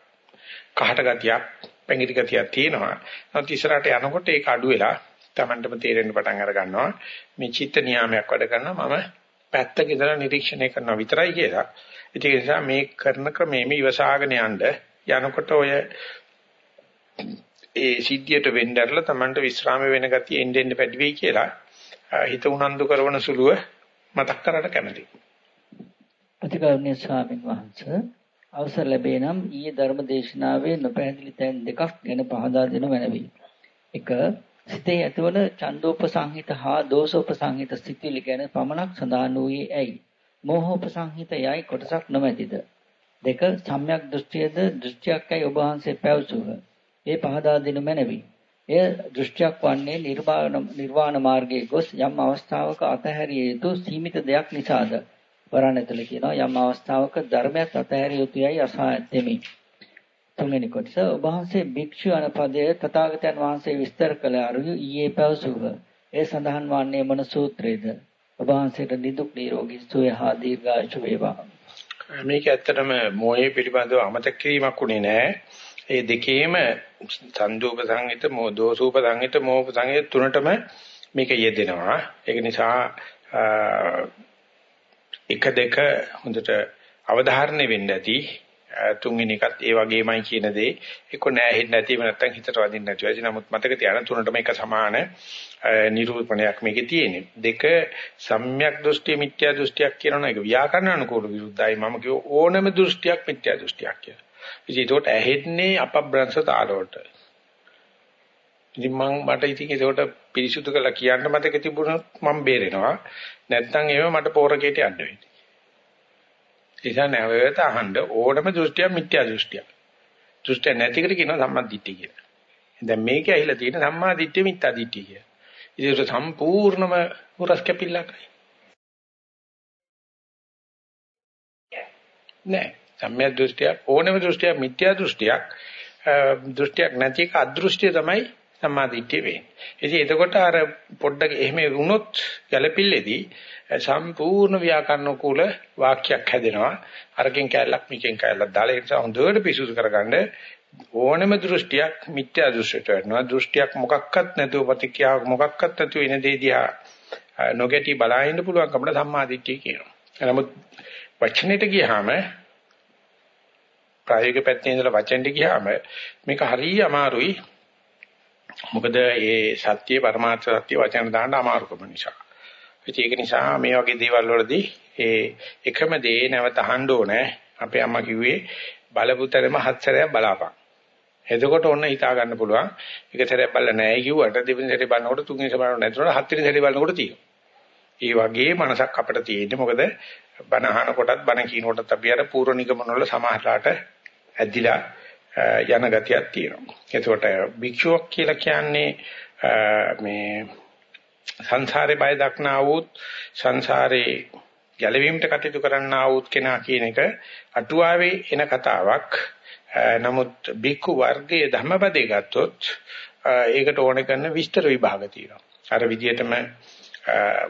කහට ගතියක් පැංගිරි ගතියක් තියෙනවා. නමුත් ඉස්සරහට යනකොට ඒක අඩු වෙලා Tamanටම තේරෙන්න පටන් අර ගන්නවා. මේ චිත්ත නියාමයක් වැඩ කරනවා මම පැත්තක ඉඳලා නිරීක්ෂණය කරනවා විතරයි කියලා. ඒක නිසා මේ කරන ක්‍රමෙම ඉවසාගෙන යන්න යනකොට ඔය ඒ සිද්ධියට වෙන්නදලා Tamanට විස්රාම වෙන ගතිය එන්න එන්න වැඩි වෙයි කියලා හිත උනන්දු කරන සුළුව මතක් කරලා කැමතියි. අතිගෞරවනීය ස්වාමීන් වහන්සේ අවසර ලැබේ නම් ඊයේ ධර්ම දේශනාවේ නොපැහැදිලි තැන් දෙකක් ගැන පහදා දෙනු මැනවි. 1. සිතේ ඇතිවන ඡන්දෝපසංහිත හා දෝෂෝපසංහිත ස්ථිතිලි ගැන පමණක් සඳහන් වූයේ ඇයි? මෝහෝපසංහිත යයි කොටසක් නොමැතිද? 2. සම්‍යක් දෘෂ්ටියද දෘෂ්ටියක්යි ඔබ වහන්සේ පැවසුව. ඒ පහදා දෙනු මැනවි. එය දෘෂ්ටියක් වන්නේ නිර්වාණ නිර්වාණ මාර්ගයේ ගොස් යම් අවස්ථාවක අතහැරිය යුතු සීමිත දෙයක් නිසාද? වරණ ඇතුළේ කියනවා යම් අවස්ථාවක ධර්මයක් අතහැරිය යුතුයයි අසා ඇතෙමි. තුන්වෙනි කොටස ඔබ වහන්සේ භික්ෂු අනපදය තථාගතයන් වහන්සේ විස්තර කළ අරුය ඊයේ පැවසුව. ඒ සඳහන් වන්නේ මොන සූත්‍රයේද? ඔබ වහන්සේට නිදුක් නිරෝගී සුවය හා දීර්ඝායුෂ වේවා. මේක ඇත්තටම මොහේ පිළිබඳව අමතක කිරීමක් උනේ නෑ. ඒ දෙකේම සංදූප සංහිත, දෝසූප සංහිත, මෝප සංහිත තුනටම මේක යෙදෙනවා. ඒක නිසා එක දෙක හොඳට අවධාරණය වෙන්න ඇති තුන්වෙනි එකත් ඒ වගේමයි කියන දේ. එක්ක නෑ හෙන්න නැතිව නැත්තම් හිතට වදින්න නැතිව. ඇති නමුත් මතක තියාගන්න තුනටම එක සමාන නිරූපණයක් මේකේ තියෙන්නේ. දෙක සම්‍යක් දෘෂ්ටි මිත්‍යා දෘෂ්ටියක් කියනවා ඒක ව්‍යාකරණ අනුකූල විරුද්ධයි. මම කිව්ව ඕනම දෘෂ්ටියක් මිත්‍යා දෘෂ්ටියක් කියලා. ඉතින් ඒකට ඇහෙන්නේ අපබ්‍රංශ තාලවලට ඉතින් මම මට ඉතින් ඒකට පිරිසුදු කරලා කියන්න මතක තිබුණොත් මම බේරෙනවා. නැත්නම් එහෙම මට පෝරකේට යන්න වෙන්නේ. නිසා නැවත අහන්න ඕනම දෘෂ්ටිය මිත්‍යා දෘෂ්ටිය. දෘෂ්ටිය නැතිකට කියනවා සම්මාදිට්ඨිය කියලා. දැන් මේකේ ඇහිලා තියෙන සම්මාදිට්ඨිය මිත්‍යා දිට්ඨිය කියලා. ඉතින් ඒක සම්පූර්ණම උරස් කැපිල්ලක්යි. නෑ සම්‍යක් දෘෂ්ටියක් ඕනම දෘෂ්ටියක් මිත්‍යා දෘෂ්ටියක් දෘෂ්ටියක් නැති එක අදෘෂ්ටිය තමයි සම්මාදිට්ඨිය වෙන්නේ. ඉතින් එතකොට අර පොඩ්ඩක් එහෙම වුණොත් ගැළපිල්ලේදී සම්පූර්ණ ව්‍යාකරණ කුල වාක්‍යයක් හැදෙනවා. අරකින් කැලලක් මිකෙන් කැලලක් දාලා ඒක හොඳට පිසුසු කරගන්න ඕනම දෘෂ්ටියක් මිත්‍යා දෘෂ්ටියට වෙනවා. දෘෂ්ටියක් මොකක්වත් නැතුව ප්‍රතික්‍රියාවක් මොකක්වත් නැතුව එන දේ දිහා නොගැටි බලහින්න පුළුවන් කමඩ සම්මාදිට්ඨිය කියනවා. නමුත් වචනෙට ගියාම ප්‍රායෝගික පැත්තේ ඉඳලා වචනෙට ගියාම මේක හරිය අමාරුයි මොකද ඒ සත්‍ය පරමාර්ථ සත්‍ය වචන දාන්න අමාරුකම නිසා. ඒක නිසා මේ වගේ දේවල් වලදී ඒ එකම දේ නැවත අහන්න ඕනේ. අපේ අම්මා කිව්වේ බලපුතරම හත් සැරයක් බලාපන්. එතකොට ඔන්න හිතා ගන්න පුළුවන්. එක සැරයක් බලලා නැහැ කිව්වට දෙවෙනි සැරේ බලනකොට තුන්වෙනි සැරේ බලනකොට නැතුනට හත්වෙනි සැරේ බලනකොට තියෙනවා. ඒ වගේ මනසක් අපිට තියෙන්නේ මොකද බණ අහන කොටත් බණ කියන කොටත් අපි අර පූර්ව නිගමන වල සමාහලට ඇදිලා යන ගතියක් තියෙනවා. එතකොට භික්ෂුවක් කියලා කියන්නේ මේ සංසාරේ බය දක්නා වූත් සංසාරේ ගැලවීමට කටයුතු කරන්නා වූත් කෙනා කියන එක අටුවාවේ එන කතාවක්. නමුත් බික්කු වර්ගයේ ධම්මපදේ ගත්තොත් ඒකට ඕන කරන විස්තර විභාග තියෙනවා. අර විදිහටම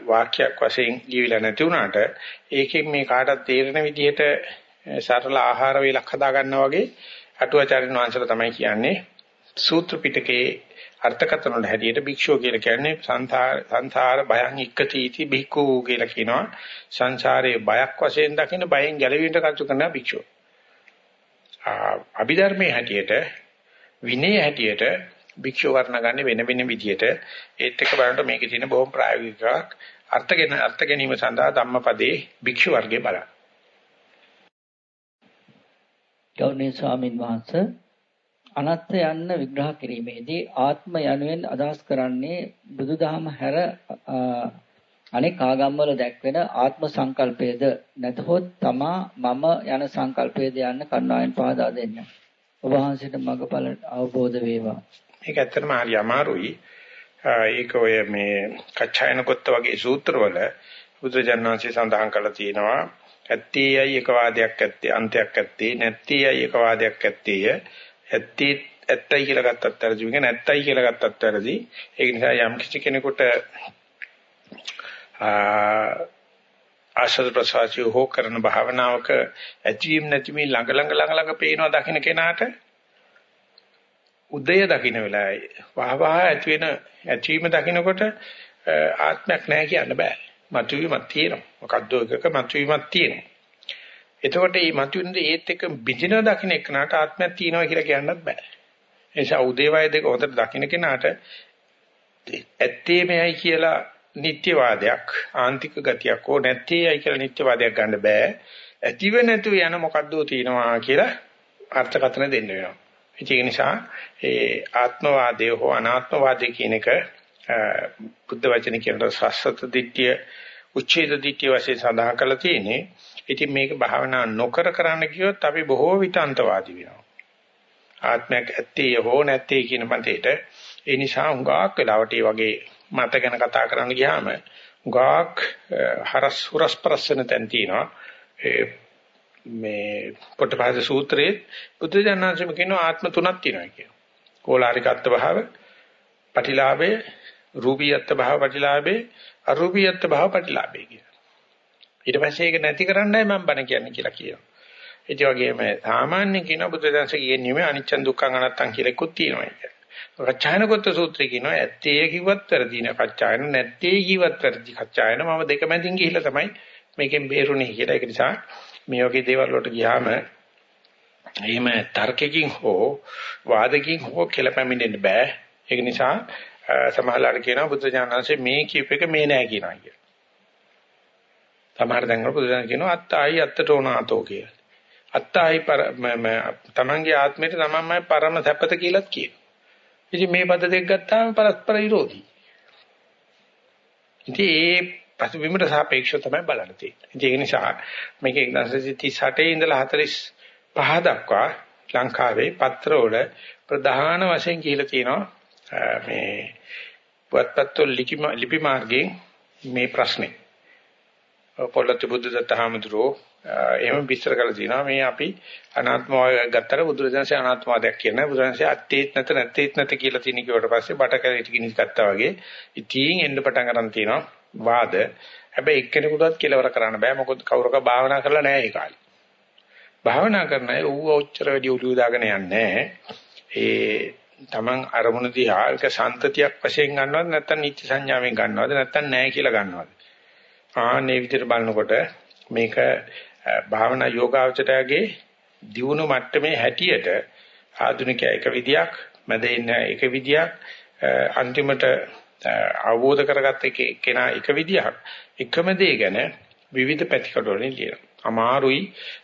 වාක්‍යයක් වශයෙන් ජීවිලා නැති වුණාට ඒකෙන් මේ කාටත් තේරෙන විදිහට සරල ආහාර වේලක් හදා ගන්නවා වගේ අටුවාචාර්යන් වහන්සේලා තමයි කියන්නේ සූත්‍ර පිටකේ අර්ථකථන වල හැටියට භික්ෂුව කියලා කියන්නේ සංසාර සංසාර භයං ඉක්කතිති භික්ඛු කියලා කියනවා සංසාරයේ බයක් වශයෙන් දකින බයෙන් ගැලවීමට කටයුතු කරන භික්ෂුව. අභිධර්මයේ හැටියට විනය හැටියට භික්ෂුව වර්ණගන්නේ වෙන වෙන විදියට ඒත් එක බලනකොට මේකේ තියෙන බොහොම ප්‍රායෝගිකක් අර්ථගෙන අර්ථ ගැනීම සඳහා ධම්මපදයේ භික්ෂු වර්ගය බලන්න. ගෞරවනීය ස්වාමින් වහන්සේ අනත්ත යන්න විග්‍රහ කිරීමේදී ආත්ම යනුවෙන් අදහස් කරන්නේ බුදුදහම හැර අනෙක් ආගම්වල දැක්වෙන ආත්ම සංකල්පයේද නැතහොත් තමා මම යන සංකල්පයේද යන්න කරුණාවෙන් පහදා දෙන්න. ඔබ වහන්සේට මඟඵල අවබෝධ වේවා. මේක ඇත්තටම හරි අමාරුයි. ඒක ඔය මේ කච්චායන කොත්ත වගේ සූත්‍රවල බුදුජානනාංශي සඳහන් කරලා තියෙනවා ඇත්තේයයි එක වාදයක් ඇත්තේ අන්තයක් ඇත්තේ නැත්තේයයි එක වාදයක් ඇත්තේය. ඇත්තේ ඇත්තයි කියලා ගත්තත් වැරදි මේක නැත්තයි කියලා ගත්තත් වැරදි. ඒක නිසා යම් කිසි කෙනෙකුට ආශද ප්‍රසාරය හෝ කරන භාවනාවක ඇතිවීම නැතිවීම ළඟ ළඟ ළඟ ළඟ පේනවා දකින්න කෙනාට උදය දකින්න වෙලාවයි. වහ වහ ඇති වෙන ඇතිවීම දකින්නකොට ආත්මයක් නැහැ කියන්න බෑ. මතුවීමක් තියෙනවා. මොකද්ද එකක මතුවීමක් තියෙනවා. එතකොට මේ මතුවෙන්නේ ඒත් එක්ක බිඳින දකින්න එකනට ආත්මයක් තියෙනවා කියලා කියන්නත් බෑ. ඒ නිසා උදේවය දෙක හොඳට දකින්න කෙනාට ඇත්තේ මෙයි කියලා නිත්‍යවාදයක් ආන්තික ගතියක් හෝ නැත්තේයි කියලා නිත්‍යවාදයක් ගන්න බෑ. ඇතිව නැතුව යන මොකද්දෝ තියෙනවා කියලා අර්ථකථන දෙන්න වෙනවා. ඒ නිසා ඒ ආත්මවාදය හෝ අනාත්මවාදය කියන එක බුද්ධ වචන කියන සස්සත දිට්ඨිය උච්ඡේද දිට්ඨිය වශයෙන් සඳහන් කරලා තියෙන්නේ. ඉතින් මේක භාවනා නොකර කරන්න කියොත් අපි බොහෝ විට අන්තවාදී වෙනවා. ආත්මයක් ඇත්තේ හෝ නැත්තේ කියන මතේට ඒ නිසා හුඟක් වෙලාවට මේ වගේ මත ගැන කතා කරන්න ගියාම හුඟක් හරස් හුරස් ප්‍රශ්න තැන් තියෙනවා. මේ පොට්ටපාද සූත්‍රයේ බුද්ධ ඥානසම කියනවා ආත්ම තුනක් තියෙනවා කියනවා. කෝලාරික අත්භාව, පටිලාභය, රූපීයත්ව භාව ප්‍රතිලාභේ අරූපීයත්ව භාව ප්‍රතිලාභේ කියලා. ඊට පස්සේ ඒක නැති කරන්නයි මම බණ කියන්නේ කියලා කියනවා. ඒ වගේම සාමාන්‍ය කියන බුදුදහම කියන්නේ අනිච්ච දුක්ඛං අනත්තං කියලා එකක් තියෙනවා ඒක. කච්චායනකොත්ත සූත්‍රය කියනවා ඇත්තේ කිව්වත් වැරදි නෑ කච්චායන නැත්තේ කිව්වත් වැරදි කච්චායන මම දෙක මැදින් ගිහිල්ලා තමයි මේකෙන් බේරුණේ කියලා. ඒක නිසා මේ වගේ දේවල් වලට ගියාම එහෙම තර්කකින් හෝ වාදකින් හෝ කියලා පැමිණෙන්න බෑ. ඒක නිසා සමහරලාට කියනවා බුද්ධ ඥානanse මේ කියූප එක මේ නෑ කියනවා කියලා. සමහර දැන් වල බුද්ධ ඥාන කියනවා අත්තයි අත්තට උනාතෝ කියලා. අත්තයි තමන්ගේ ආත්මයට තමන්මයි පරම සැපත කියලාත් කියනවා. ඉතින් මේ පද දෙක ගත්තාම පරස්පර විරෝධී. ඉතින් ඒ පසුබිමට සාපේක්ෂව තමයි බලන්න තියෙන්නේ. ඒ නිසා මේක 1938 ඉඳලා 45 දක්වා ලංකාවේ පත්‍රවල ප්‍රධාන වශයෙන් කියලා තියෙනවා මේ පුවත්පත්වල ලිපි මාර්ගයෙන් මේ ප්‍රශ්නේ. පොළොත් බුදුදත්ත හාමුදුරුවෝ එහෙම විස්තර කරලා තියෙනවා. මේ අපි අනාත්මවාදය ගත්තට බුදුරජාණන්සේ අනාත්මවාදයක් කියන බුදුරජාණන්සේ අත්තේත් නැත නැත්තේත් නැත කියලා තියෙන කිව්වට පස්සේ බටකරේ ටිකින් ගත්තා වගේ ඉතින් එන්න පටන් ගන්න තියෙනවා වාද. හැබැයි එක්කෙනෙකුටවත් කෙලවර කරන්න බෑ. මොකද කවුරක භාවනා කරලා නැහැ ඒ කාලේ. භාවනා කරන අය ඌව උච්චර වැඩි ඔලිය දාගෙන යන්නේ ඒ Taman අරමුණ දිහා ඒක සන්තතියක් වශයෙන් ගන්නවද නැත්නම් නිත්‍ය සංඥාවෙන් ගන්නවද නැත්නම් නැහැ කියලා ගන්නවද? ආන්නේ විදිහට බලනකොට මේක භාවනා යෝගාවචරයේ දියුණු මට්ටමේ හැටියට ආධුනිකයා එක විදියක් මැද ඉන්න එක විදියක් අන්තිමට අවබෝධ කරගත්ත කෙනා එක විදියක් එකම දේ ගැන විවිධ පැතිකඩ වලින් ලියනවා. අමාරුයි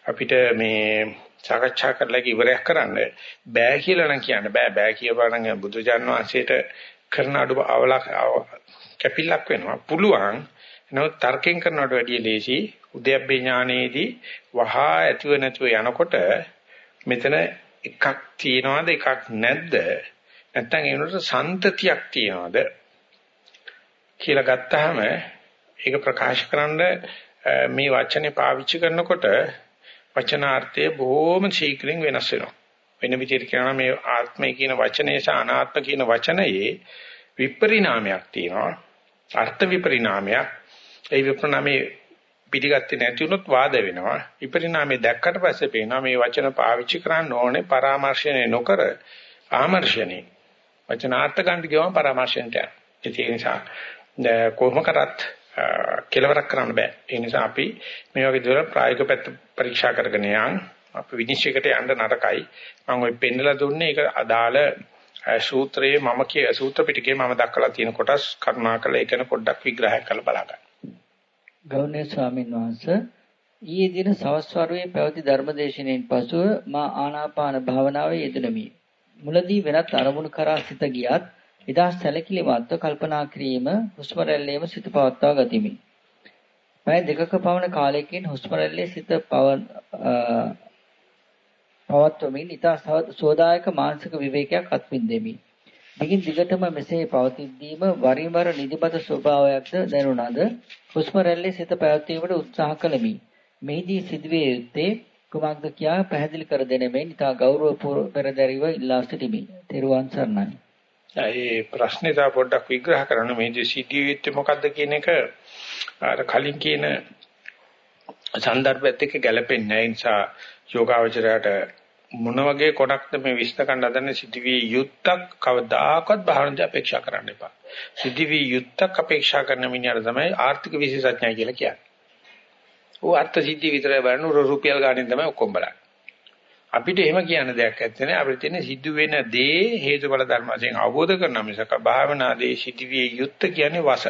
අපිට මේ සාකච්ඡා කරලා ඉවරයක් කරන්න බෑ කියලා නම් කියන්න බෑ. බෑ කියපා නම් බුදුජාන් වහන්සේට කරන අඩු අවලක් කැපිල්ලක් වෙනවා. පුළුවන්. නමුත් තර්කයෙන් කරනවට වැඩිය ලේසි. උද්‍යප්පේ ඥානයේදී වහා ඇතිව නැතිව යනකොට මෙතන එකක් තියනවාද එකක් නැද්ද? නැත්නම් ඒ උනට සන්තතියක් තියනවාද? කියලා ගත්තාම ඒක ප්‍රකාශ කරන්න මේ වචනේ පාවිච්චි කරනකොට වචනාර්ථය බොහොම ශීක්‍රයෙන් වෙනස් වෙනවා. වෙන විදිහට කියනවා මේ ආත්මය කියන වචනේ සහ අනාත්ම කියන වචනයේ විපරිණාමයක් තියෙනවා. අර්ථ විපරිණාමයක්. ඒ විපරිණාමයේ පිටිගත්තේ නැති වුණොත් වාද වෙනවා. විපරිණාමයේ දැක්කට පස්සේ පේනවා මේ වචන පාවිච්චි කරන්න ඕනේ පරාමර්ශණය නොකර ආමර්ශණය. වචනාර්ථ ගන්න ගියවම පරාමර්ශණයට යනවා. ඒ නිසා කොහොම කරත් කෙලවරක් කරන්න බෑ. ඒ නිසා අපි මේ වගේ දේවල් ප්‍රායෝගික පැත්ත පරීක්ෂා කරගෙන යන් අපි විනිශ්චයකට යන්න නරකයි. මම ওই පෙන්නලා දුන්නේ ඒක අදාළ සූත්‍රයේ මම කිය සූත්‍ර පිටකේ මම දක්වලා තියෙන කොටස් කරුණාකරලා ඒකන පොඩ්ඩක් විග්‍රහ කරලා බලන්න. ගෞරවනීය ස්වාමීන් වහන්සේ ඊයේ දින සවස් වරුවේ පැවති ධර්මදේශනෙන් පසුව මා ආනාපාන භාවනාවේ යෙදුණෙමි. මුලදී වෙනත් අරමුණු කරා සිත ගියත් එදා සැලකිලිමත්ව කල්පනා කිරීම හුස්ම රැල්ලේම සිත පවත්වා ගතිමි. පැය දෙකක පමණ කාලයකින් හුස්ම රැල්ලේ සිත පවත්වමින් ඊට සෝදායක මානසික විවේකයක් අත්විඳෙමි. දිගින් දිගටම මෙසේ පවතිද්දීම වරින් වර නිදිමත ස්වභාවයක්ද දැනුණාද හුස්ම රැල්ලේ සිත පැවැත්වීමට උත්සාහ කළෙමි. මෙහිදී සිදුවේ යුත්තේ කුමක්ද කියා පැහැදිලි කර දෙන මෙන් ඉතා ගෞරව පෙරදරිව ඉල්ලා සිටිමි. තෙරුවන් සරණයි. ඒ ප්‍රශ්නේ තා පොඩ්ඩක් විග්‍රහ කරන්න මේ සිදුවේ යුත්තේ මොකද්ද කියන එක අර කලින් කියන සන්දර්භයත් එක්ක ගැලපෙන්නේ නැහැ. ඒ නිසා යෝගාවචරයට මොන වගේ කොටක්ද මේ විශ්ත කන්න හදන සිටිවි යුත්තක් කවදාකවත් භාවනාවේ අපේක්ෂා කරන්න එපා. සිටිවි යුත්තක් අපේක්ෂා කරන මිනිහට තමයි ආර්ථික විශේෂඥය කියලා කියන්නේ. ਉਹ අර්ථ සිද්ධි විතරයි බලන රුපියල් ගාණෙන් තමයි ඔක්කොම බලන්නේ. අපිට එහෙම කියන දෙයක් නැත්තේ නේ අපිට තියෙන සිදු වෙන දේ හේතුඵල ධර්ම වශයෙන් අවබෝධ කරන මිසක භාවනාදී සිටිවිය යුත්ත කියන්නේ වස.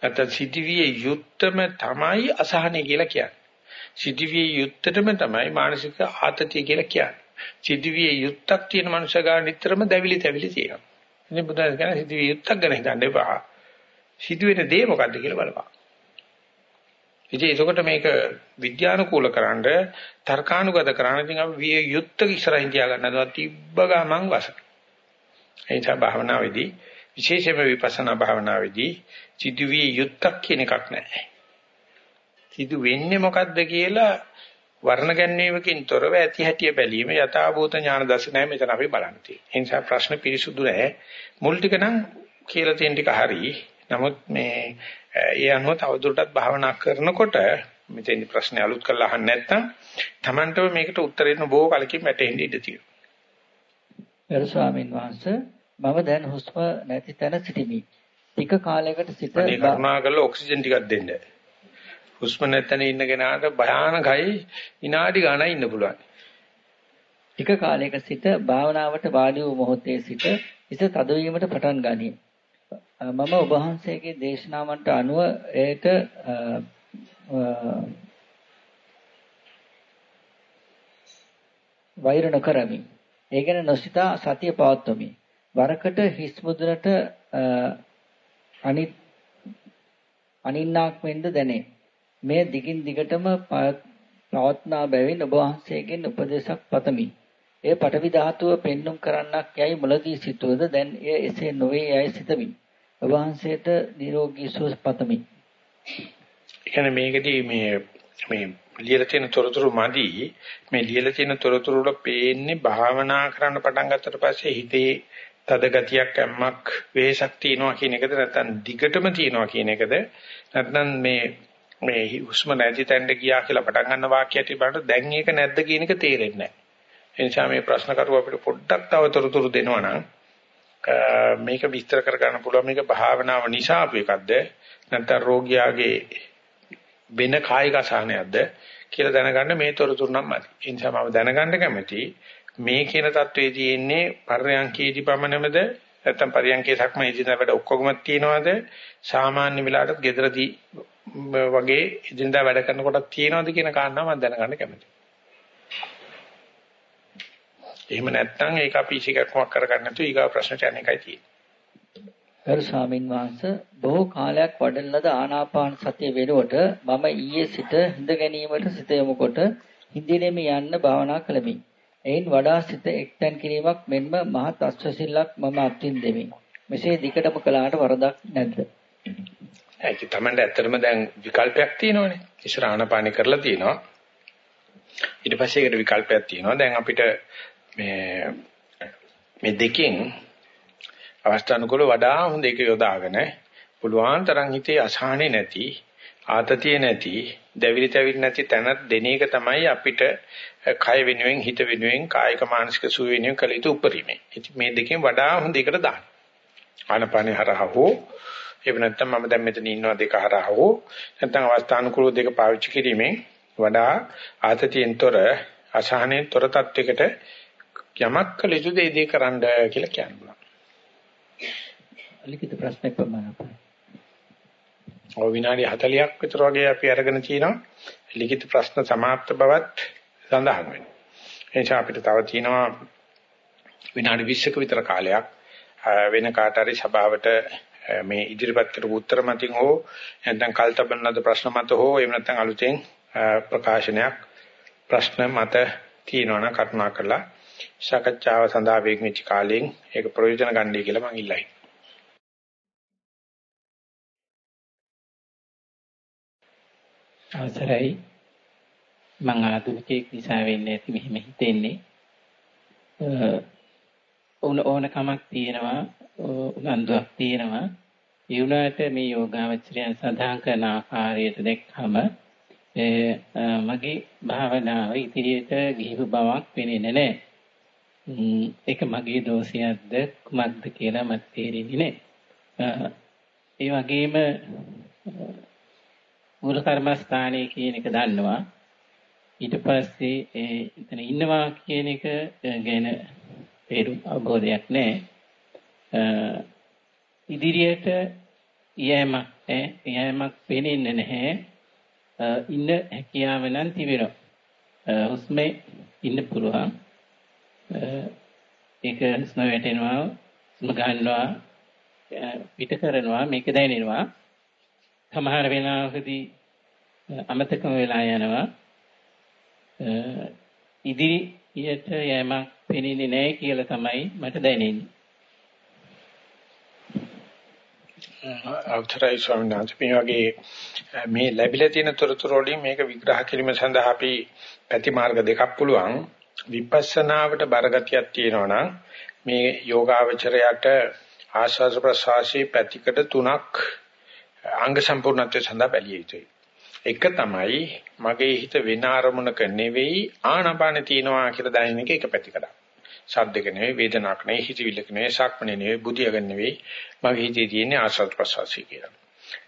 නැත්නම් සිටිවිය යුත්තම තමයි අසහනය කියලා කියන්නේ. සිටිවිය යුත්තටම තමයි මානසික ආතතිය කියලා කියන්නේ. සිටිවිය යුත්තක් තියෙන මනුෂ්‍ය ගාන නිතරම දැවිලි තැවිලි තියෙනවා. ඉතින් බුදුන් කියන සිටිවිය යුත්තක් ගැන හිතන්න එපා. සිදුවෙන දේ මොකද්ද කියලා බලපන්. ඉතින් ඒකට මේක විද්‍යානුකූල කරන්න තර්කානුගත කරන්න ඉතින් අපි විය යුත්ත ඉස්සරහින් තියා ගන්නවා තිබ්බ ගමන් වස. ඒ නිසා භාවනාවේදී විශේෂයෙන්ම විපස්සනා භාවනාවේදී සිදුවිය යුත්තක් කියන එකක් නැහැ. සිදු වෙන්නේ මොකද්ද කියලා වර්ණ ගැන්වීමකින් තොරව ඇති හැටිය බැලීම යථාභූත ඥාන දර්ශනය මෙතන අපි බලන්න තියෙනවා. ඒ නිසා ප්‍රශ්න පිරිසුදු නැහැ. මුල් ටික නම් කියලා තියෙන ටික හරි. නමුත් මේ ඒ අනුව තවදුරටත් භාවනා කරනකොට මෙතෙන් ප්‍රශ්නේ අලුත් කරලා අහන්න නැත්නම් Tamanටම මේකට උත්තර දෙන්න බොහෝ කලකින් වැටෙන්න ඉඩ තියෙනවා. ගරු ස්වාමීන් වහන්සේ මම දැන් හුස්ම නැති තැන සිටිමි. ටික කාලයකට සිට අනේ කරුණාකරලා ඔක්සිජන් ටිකක් දෙන්න. හුස්ම නැතන ඉන්න කෙනාට භයානකයි විනාඩි ගණන් ඉන්න පුළුවන්. ටික කාලයක සිට භාවනාවට වාඩි වූ මොහොතේ සිට හිත තද වීමට පටන් ගනී. මම ඔබ වහන්සේගේ දේශනාවන්ට අනුව ඒට වෛර නොකරමි. ඒ ගැන නොසිතා සතිය පවත්වමි. වරකට හිස් මුදුනට අනිත් අනින්නාක් වෙන්න දැනේ. මේ දිගින් දිගටම පවත්නා බැවින් ඔබ වහන්සේගෙන් උපදේශක් පතමි. එය පටවි ධාතුව පෙන්눔 කරන්නක් යයි මුලදී සිටුවද දැන් එය එසේ නොවේ යයි සිතමි. ඔබ වහන්සේට නිරෝගී සුව පතමි. කියන්නේ මේකදී මේ මේ ලියලා තියෙන තොරතුරු මදි මේ ලියලා තියෙන තොරතුරු වල පේන්නේ භාවනා කරන්න පටන් ගත්තට පස්සේ හිතේ තද ගතියක් ඇම්මක් වෙහසක් තියෙනවා කියන එකද නැත්නම් දිගටම තියෙනවා කියන එකද නැත්නම් මේ මේ හුස්ම නැති තැනට ගියා කියලා පටන් ගන්න වාක්‍යයට බලනකොට දැන් ඒක නැද්ද කියන එක තේරෙන්නේ නැහැ. එනිසා මේ ප්‍රශ්න කරුව අපිට පොඩ්ඩක් තවතරතුරු දෙනවා නම් මේක විස්තර කර ගන්න පුළුවන්. මේක භාවනාව නිසා අපු එකක්ද? නැත්නම් රෝගියාගේ වෙන කායික අසහනයක්ද කියලා දැනගන්න මේ තොරතුරු නම් ඇති. ඒ නිසා මම දැනගන්න කැමති මේ කියන தത്വයේ තියෙන්නේ පර්යංකේදී පමණමද? නැත්නම් පරියන්කේ සක්මනේදී වැඩ ඔක්කොම තියෙනවද? සාමාන්‍ය වෙලාවටත් gederදී වගේ ඉදින්දා වැඩ කරනකොට තියෙනවද කියන කාරණා මම දැනගන්න කැමතියි. එහෙම නැත්නම් ඒක අපි ඉසිකක්මක් කරගන්න නැතුව ඊගා ප්‍රශ්නට යන එකයි තියෙන්නේ. ගරු ස්වාමින් වහන්සේ බොහෝ කාලයක් වඩන ලද ආනාපාන සතිය වෙනුවට මම ඊයේ සිට හිඳ ගැනීමට සිත යොමුකොට හිඳිනෙම යන්න භාවනා කළෙමි. එයින් වඩා සිත එක්තැන් කිරීමක් මෙන්ම මහත් අස්වැසිල්ලක් මම අත්විඳ දෙමි. මෙසේ දිකටම කළාට වරදක් නැද්ද? ඒක තමයි ඇත්තටම දැන් විකල්පයක් තියෙනවනේ. ඉස්සර ආනාපානි කරලා තියෙනවා. ඊට පස්සේ ඒකට විකල්පයක් තියෙනවා. දැන් අපිට මේ මේ දෙකෙන් අවස්ථානුකූල වඩා හොඳ එක යොදාගෙන පුළුවන් තරම් හිතේ අසහනේ නැති ආතතිය නැති දැවිලි තැවිලි නැති තැනක් දෙන එක තමයි අපිට කය වෙනුවෙන් හිත වෙනුවෙන් කායික මානසික සුව වෙනුවෙන් කළ යුතු උපරිමයි. ඉතින් මේ දෙකෙන් වඩා හොඳ එකට දාන්න. ආනපානේ හරහා හෝ එහෙම නැත්නම් මම දැන් මෙතන ඉන්නවා දෙක හරහා හෝ නැත්නම් අවස්ථානුකූල දෙක පාවිච්චි කිරීමෙන් වඩා ආතතියෙන්තර අසහනෙන්තර තත්වයකට යමක් කළ යුතු දේ දේ කරන්න කියලා කියනවා. ලිඛිත ප්‍රශ්නයක් ප්‍රමාණපයි. ඔය විනාඩි 40ක් විතර වගේ අපි අරගෙන තිනවා. ලිඛිත ප්‍රශ්න સમાપ્ત බවත් සඳහන් වෙනවා. එනිසා අපිට තව තියෙනවා විනාඩි 20ක විතර කාලයක් වෙන කාට හරි සභාවට මේ ඉදිරිපත් කරපු උත්තර මතින් හෝ නැත්නම් කල්තබන ලද ප්‍රශ්න මත හෝ එහෙම නැත්නම් අලුතෙන් ප්‍රකාශනයක් ප්‍රශ්න මත තියෙනවා නම් කරුණා කරලා සාකච්ඡාව සඳහා වේගමිච්ච කාලයෙන් ඒක ප්‍රයෝජන ගන්නයි කියලා මම ඉල්ලයි. අවසරයි මම ආධුනිකයෙක් නිසා වෙන්නේ නැති මෙහෙම හිතෙන්නේ ඕන ඕනකමක් තියෙනවා උනන්දුවක් තියෙනවා ඒ වුණාට මේ යෝගාවචරයන් සඳහන් කරන ආකාරයට දැක්කම මගේ භාවනාව ඉදිරියට ගිහිව බවක් පේන්නේ නැහැ. ඒක මගේ දෝෂයක්ද කුමක්ද කියලා මට තේරෙන්නේ නැහැ. ඒ වගේම මූල කර්මස්ථානයේ කියන එක දන්නවා. ඊට පස්සේ ඒ එතන ඉන්නවා කියන එක ගැන තේරුම් අවබෝධයක් නැහැ. ඉදිරියට යෑමක් නැහැ. යෑමක් පේන්නේ නැහැ. ඉන්න හැකියාව නම් තිබෙනවා. හුස්මේ ඉන්න පුළුවන්. ඒක හුස්ම වැටෙනවා, හුස්ම ගන්නවා, පිට කරනවා, මේක දැනෙනවා. සමහර වෙලාවකදී අමතකම වෙලා යනවා. ඉදිරියට යෑමක් පෙනෙන්නේ නැහැ කියලා තමයි මට දැනෙන්නේ. අවතරයි ස්වාමීන් වහන්සේ මේ වගේ මේ ලැබිලා තියෙන තොරතුරු වලින් මේක විග්‍රහ කිරීම සඳහා අපි ප්‍රතිමාර්ග දෙකක් පුළුවන් විපස්සනාවට බරගතියක් තියෙනවා නම් මේ යෝගාවචරයට ආස්වාද ප්‍රසවාසී පැතිකඩ තුනක් අංග සම්පූර්ණත්වයට සඳහා බැලිය යුතුයි. එක තමයි මගේ හිත වෙන අරමුණක නෙවෙයි ආනපාන තියනවා කියලා දැනෙන එක එක පැතිකඩක්. සද්දක නෙවෙයි වේදනාවක් නෙවෙයි හිතවිල්ලක නෙවෙයි සක්මනේ නෙවෙයි බුදියගන් නෙවෙයි මගේ හිතේ තියෙන ආස්වාද ප්‍රසවාසී කියලා.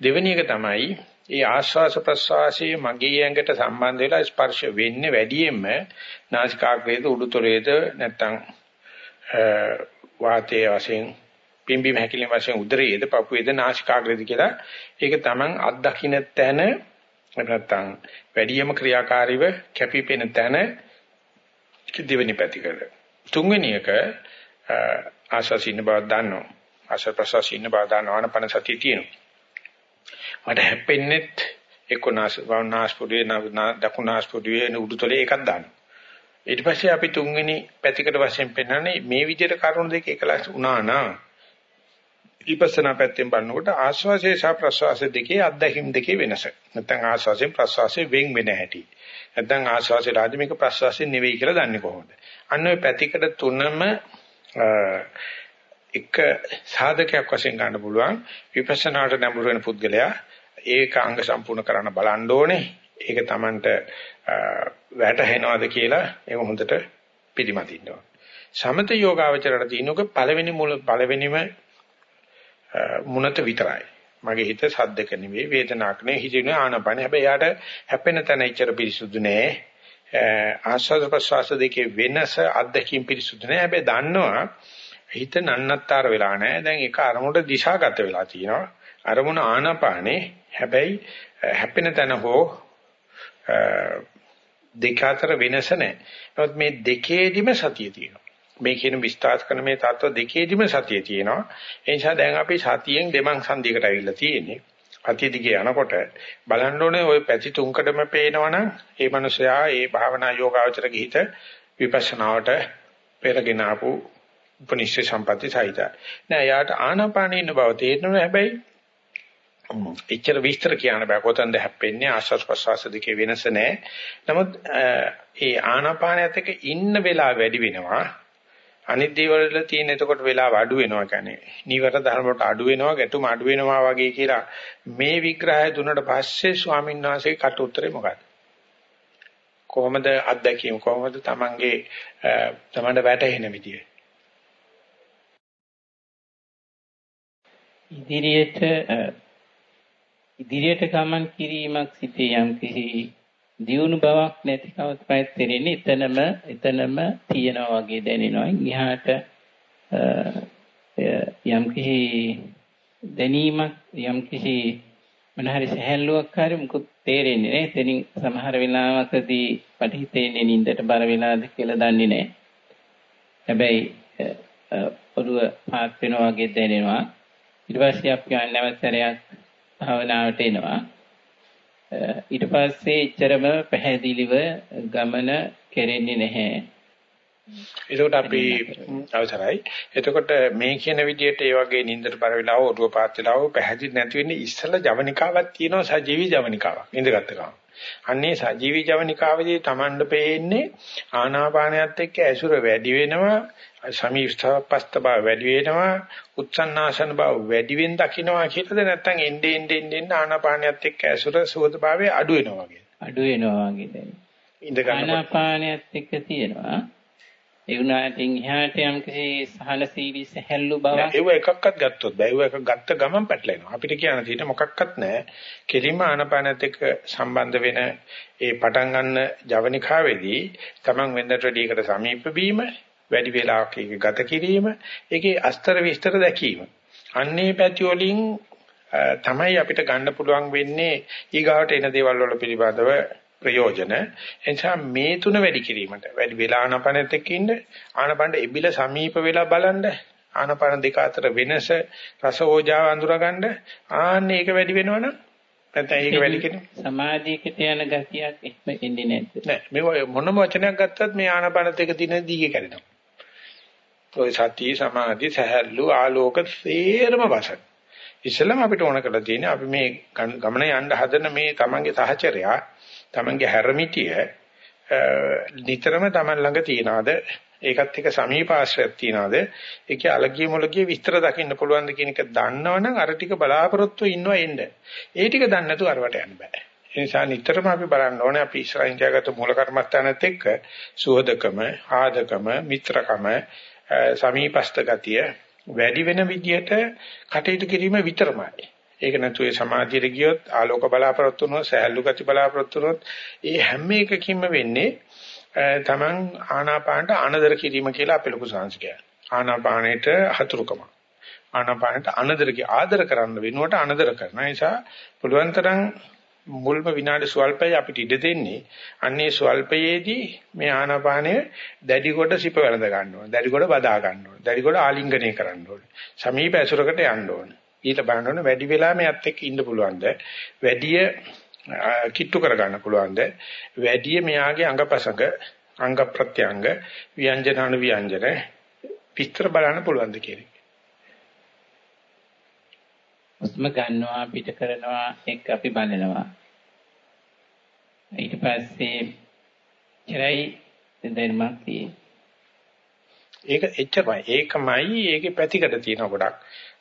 දෙවෙනි එක තමයි ඒ ආස්වාස ප්‍රසවාසයේ මගේ ඇඟට සම්බන්ධ වෙලා ස්පර්ශ වෙන්නේ වැඩියෙන්ම නාසිකාග්‍රේද උඩුතොලේද නැත්නම් වාතයේ වශයෙන් පිම්බි මහකිලින් වශයෙන් උදරයේද පපුවේද නාසිකාග්‍රේද කියලා ඒක තමන් අත්දකින්න තැන නැත්නම් වැඩියෙන්ම ක්‍රියාකාරීව කැපිපෙන තැන දෙවෙනි පැතිකඩ තුන්වෙනි එක ආශාසින්න බව දන්නවා. ආශා ප්‍රසාසින්න බව දන්නවා ආනපන සතිය තියෙනවා. මට හැප්පෙන්නෙත් එක්කනාස් වනාස් පොඩේ දකුණාස් පොඩේ උඩුතලේ එකක් දානවා. ඊට පස්සේ අපි තුන්වෙනි පැතිකඩ වශයෙන් පෙන්වන්නේ මේ විදිහට කරුණු දෙක එකලස් වුණා නා. විපස්සනා පැත්තෙන් බලනකොට ආස්වාසේ සහ ප්‍රස්වාසයේ දෙකේ අත්දැකීම් දෙකේ වෙනස. නැත්නම් ආස්වාසයෙන් ප්‍රස්වාසයෙන් වෙන් වෙන හැටි. නැත්නම් ආස්වාසේ රාජමික ප්‍රස්වාසයෙන් නෙවෙයි කියලා දන්නේ කොහොමද? අන්න ඔය පැතිකඩ තුනම එක සාධකයක් වශයෙන් ගන්න පුළුවන්. විපස්සනාට නැඹුරු වෙන පුද්ගලයා ඒක අංග සම්පූර්ණ කරන්න බලන්න ඕනේ. ඒක Tamanට වැටහෙනවද කියලා ඒක හොඳට පිළිමදින්න ඕනේ. සමත යෝගාවචරයට තියෙනක පළවෙනි මුල පළවෙනිම මුනත විතරයි. මගේ හිත සද්දක නෙවෙයි වේදනාවක් නෙවෙයි හිතෙන ආනපන. හැබැයි යාට හැපෙන තැන ඉච්චර පිරිසුදු නෑ. ආස්වාද ප්‍රසවාස දෙකේ වෙනස අත්දැකීම් පිරිසුදු නෑ. හැබැයි දන්නවා හිත නන්නත්තර වෙලා නැහැ. දැන් ඒක අරමුණට දිශාගත වෙලා තියෙනවා. අරමුණ ආනාපානේ. හැබැයි හැපෙන තැන හෝ දෙක අතර වෙනස නැහැ. නමුත් මේ දෙකේදිම සතිය තියෙනවා. මේ කියන විස්තර කරන මේ தত্ত্ব දෙකේදිම සතිය තියෙනවා. ඒ නිසා දැන් අපි සතියෙන් දෙමං සංදියකට අවිල්ලා තියෙන්නේ. අතිය දිගේ යනකොට බලන්න ඕනේ ওই පැති තුනකටම පේනවනම් ඒ මනුස්සයා ඒ භාවනා යෝගාවචර ගිහිත විපස්සනාවට පෙරගෙන ආපු උපනිෂ්ඨ සම්පatti සහිතයි. නෑ යාට ආනාපානෙ ඉන්න බව තේරෙනවා හැබැයි එච්චර විස්තර කියන්න බෑ. කොතනද හැප්පෙන්නේ? ආශ්වාස ප්‍රශ්වාස දෙකේ වෙනස නෑ. නමුත් ඒ ආනාපානයත් එක්ක ඉන්න වෙලාව වැඩි වෙනවා. අනිත් දේවල් වල තියෙන එතකොට වෙලාව අඩු වෙනවා. කියන්නේ නීවර ධර්ම වලට අඩු වෙනවා ගැටුම අඩු වෙනවා වගේ කියලා. මේ විග්‍රහය දුන්නට පස්සේ ස්වාමීන් වහන්සේ කට උත්තරේ මොකක්ද? කොහොමද අත්දැකීම? කොහොමද Tamange Tamanට වැටහෙන විදිය ඉදිරියට ඉදිරියට ගමන් කිරීමක් සිටේ යම් කිසි දියුණු බවක් නැතිකම තමයි තේරෙන්නේ එතනම එතනම තියෙනවා වගේ දැනෙනවා. ඉහාට යම් කිසි දැනීමක් යම් කිසි මොනහරි සහැල්ලුවක් හරි මුකුත් තේරෙන්නේ නැහැ. එතනින් සමහර වෙලාවකදී පටිහිතේන්නේ නින්දට බර වෙලාද කියලා දන්නේ නැහැ. හැබැයි ඔළුව පාත් වෙනවා වගේ දැනෙනවා. ඊට පස්සේ අපි නැවතරයක් භාවනාවට එනවා. ඊට පස්සේ එච්චරම පැහැදිලිව ගමන කෙරෙන්නේ නැහැ. එතකොට අපි අවසරයි. එතකොට මේ කියන විදිහට ඒ වගේ නින්දට බර වෙලාව ඔරුව පාත් වෙලාව පැහැදිලි නැති වෙන්නේ ඉස්සලා ජවනිකාවක් තියෙනවා සජීවී ජවනිකාවක්. ඉඳගත්ත ගමන්. අන්නේ සජීවී ජවනිකාවේදී Tamand පේන්නේ ආනාපානයත් එක්ක ඇසුර වැඩි වෙනවා සමීපස්ත බව වැඩි වෙනවා උත්සන්නාසන බව වැඩි වෙන දකින්නවා කියලාද නැත්නම් එnde ende ende ආනාපානයත් එක්ක ඇසුර සුවද භාවයේ අඩු වෙනවා වගේ. අඩු වෙනවා වගේ දැනෙන ඉඳ ගන්න ආනාපානයත් එක්ක තියෙනවා ඒ වුණාට එහාට යම් කිසි සහනශීලී සැහැල්ලු බවක්. ඒව එකක්වත් ගත්තොත් බෑ. ඒව එකක් ගත්ත ගමන් පැටලෙනවා. අපිට කියන්න තියෙන මොකක්වත් නැහැ කෙලින්ම ආනපානත් එක්ක සම්බන්ධ වෙන ඒ පටන් ගන්න ජවනිකාවේදී Taman වෙනදට වැඩියකට සමීප වීම වැඩි වේලාවක් ඒක ගත කිරීම ඒකේ අස්තර විස්තර දැකීම. අන්නේ පැති වලින් තමයි අපිට ගන්න පුළුවන් වෙන්නේ ඊගාවට එන දේවල් වල පිළිබඳව ප්‍රයෝජන. එනිසා මේ තුන වැඩි කිරීමට. වැඩි වෙලා ආනපනෙත් එක්ක ඉන්න ආනපනට එබිල සමීප වෙලා බලන්න ආනපන දෙක අතර වෙනස රස ඕජාව අඳුරගන්න. ආන්න ඒක වැඩි වෙනවනම් නැත්නම් ඒක වැඩි කෙනෙක් සමාධියකට යන ගතියක් එහෙම එන්නේ නැද්ද? නෑ. මේ මොනම වචනයක් ගත්තත් මේ ආනපනත් එක දින දීගේ කැඩෙනවා. ඔය සති සමාධි සහැල්ලු ආලෝක සේරම වශයෙන් ඉස්සෙල්ලාම අපිට ඕන කරලා තියෙන්නේ අපි මේ ගමන යන්න හදන මේ තමන්ගේ සහචරයා තමන්ගේ හැරමිටිය නිතරම තමන් ළඟ තියනවාද? ඒකත් එක්ක සමීප ආශ්‍රයයක් තියනවාද? ඒකේ අලගිය මොලගිය විස්තර දකින්න පුළුවන්ද කියන එක දන්නවනම් අර ටික බලාපොරොත්තු ඉන්නවා එන්න. ඒ ටික දන්නේ නැතුව අරවට යන්න බෑ. ඒ නිසා නිතරම අපි බලන්න ඕනේ අපි ඉස්සරහින් තියාගත්ත මූල කර්මස්ථානත් එක්ක සුහදකම ආදකම මිත්‍රකම සමීපස්ත ගතිය වැඩි වෙන විදිහට කටයුතු කිරීම විතරමයි. ඒක නැතු ඒ සමාධියට ගියොත් ආලෝක බලාපොරොත්තු වුණොත් සහැල්ලු ගති බලාපොරොත්තු වුණොත් ඒ හැම එකකින්ම වෙන්නේ තමන් ආනාපානට අනදර කිරීම කියලා අපේ ලොකු සංස්කෘතිය. ආනාපානෙට හතුරුකම. ආනාපානට අනදර ආදර කරන්න වෙනුවට අනදර කරන නිසා පුළුවන් තරම් මුල්ම විනාඩි ස්වල්පයි අපිට ඉඩ දෙන්නේ. අන්නේ ස්වල්පයේදී මේ ආනාපානය දැඩි කොට සිප වැළඳ ගන්න ඕනේ. දැඩි කොට බදා ගන්න ඕනේ. දැඩි කොට ආලිංගනය කරන්න ඕනේ. සමීප ඇසුරකට යන්න ඕනේ. ඊට බලන්න ඕනේ වැඩි වෙලා මෙයත් එක්ක ඉන්න පුළුවන්ද? වැඩි කිට්ටු කර ගන්න පුළුවන්ද? වැඩි මෙයාගේ අංගපසංග අංග ප්‍රත්‍යංග ව්‍යංජන අනු ව්‍යංජන විස්තර බලන්න පුළුවන්ද කියන එක. හුස්ම ගන්නවා පිට කරනවා එක් අපි බලනවා. ඊට පස්සේ ඉරයි දෙන්නමක් තියෙන්නේ. ඒක එච්චරයි. ඒකමයි ඒකේ පැතිකඩ තියෙන ගොඩක්.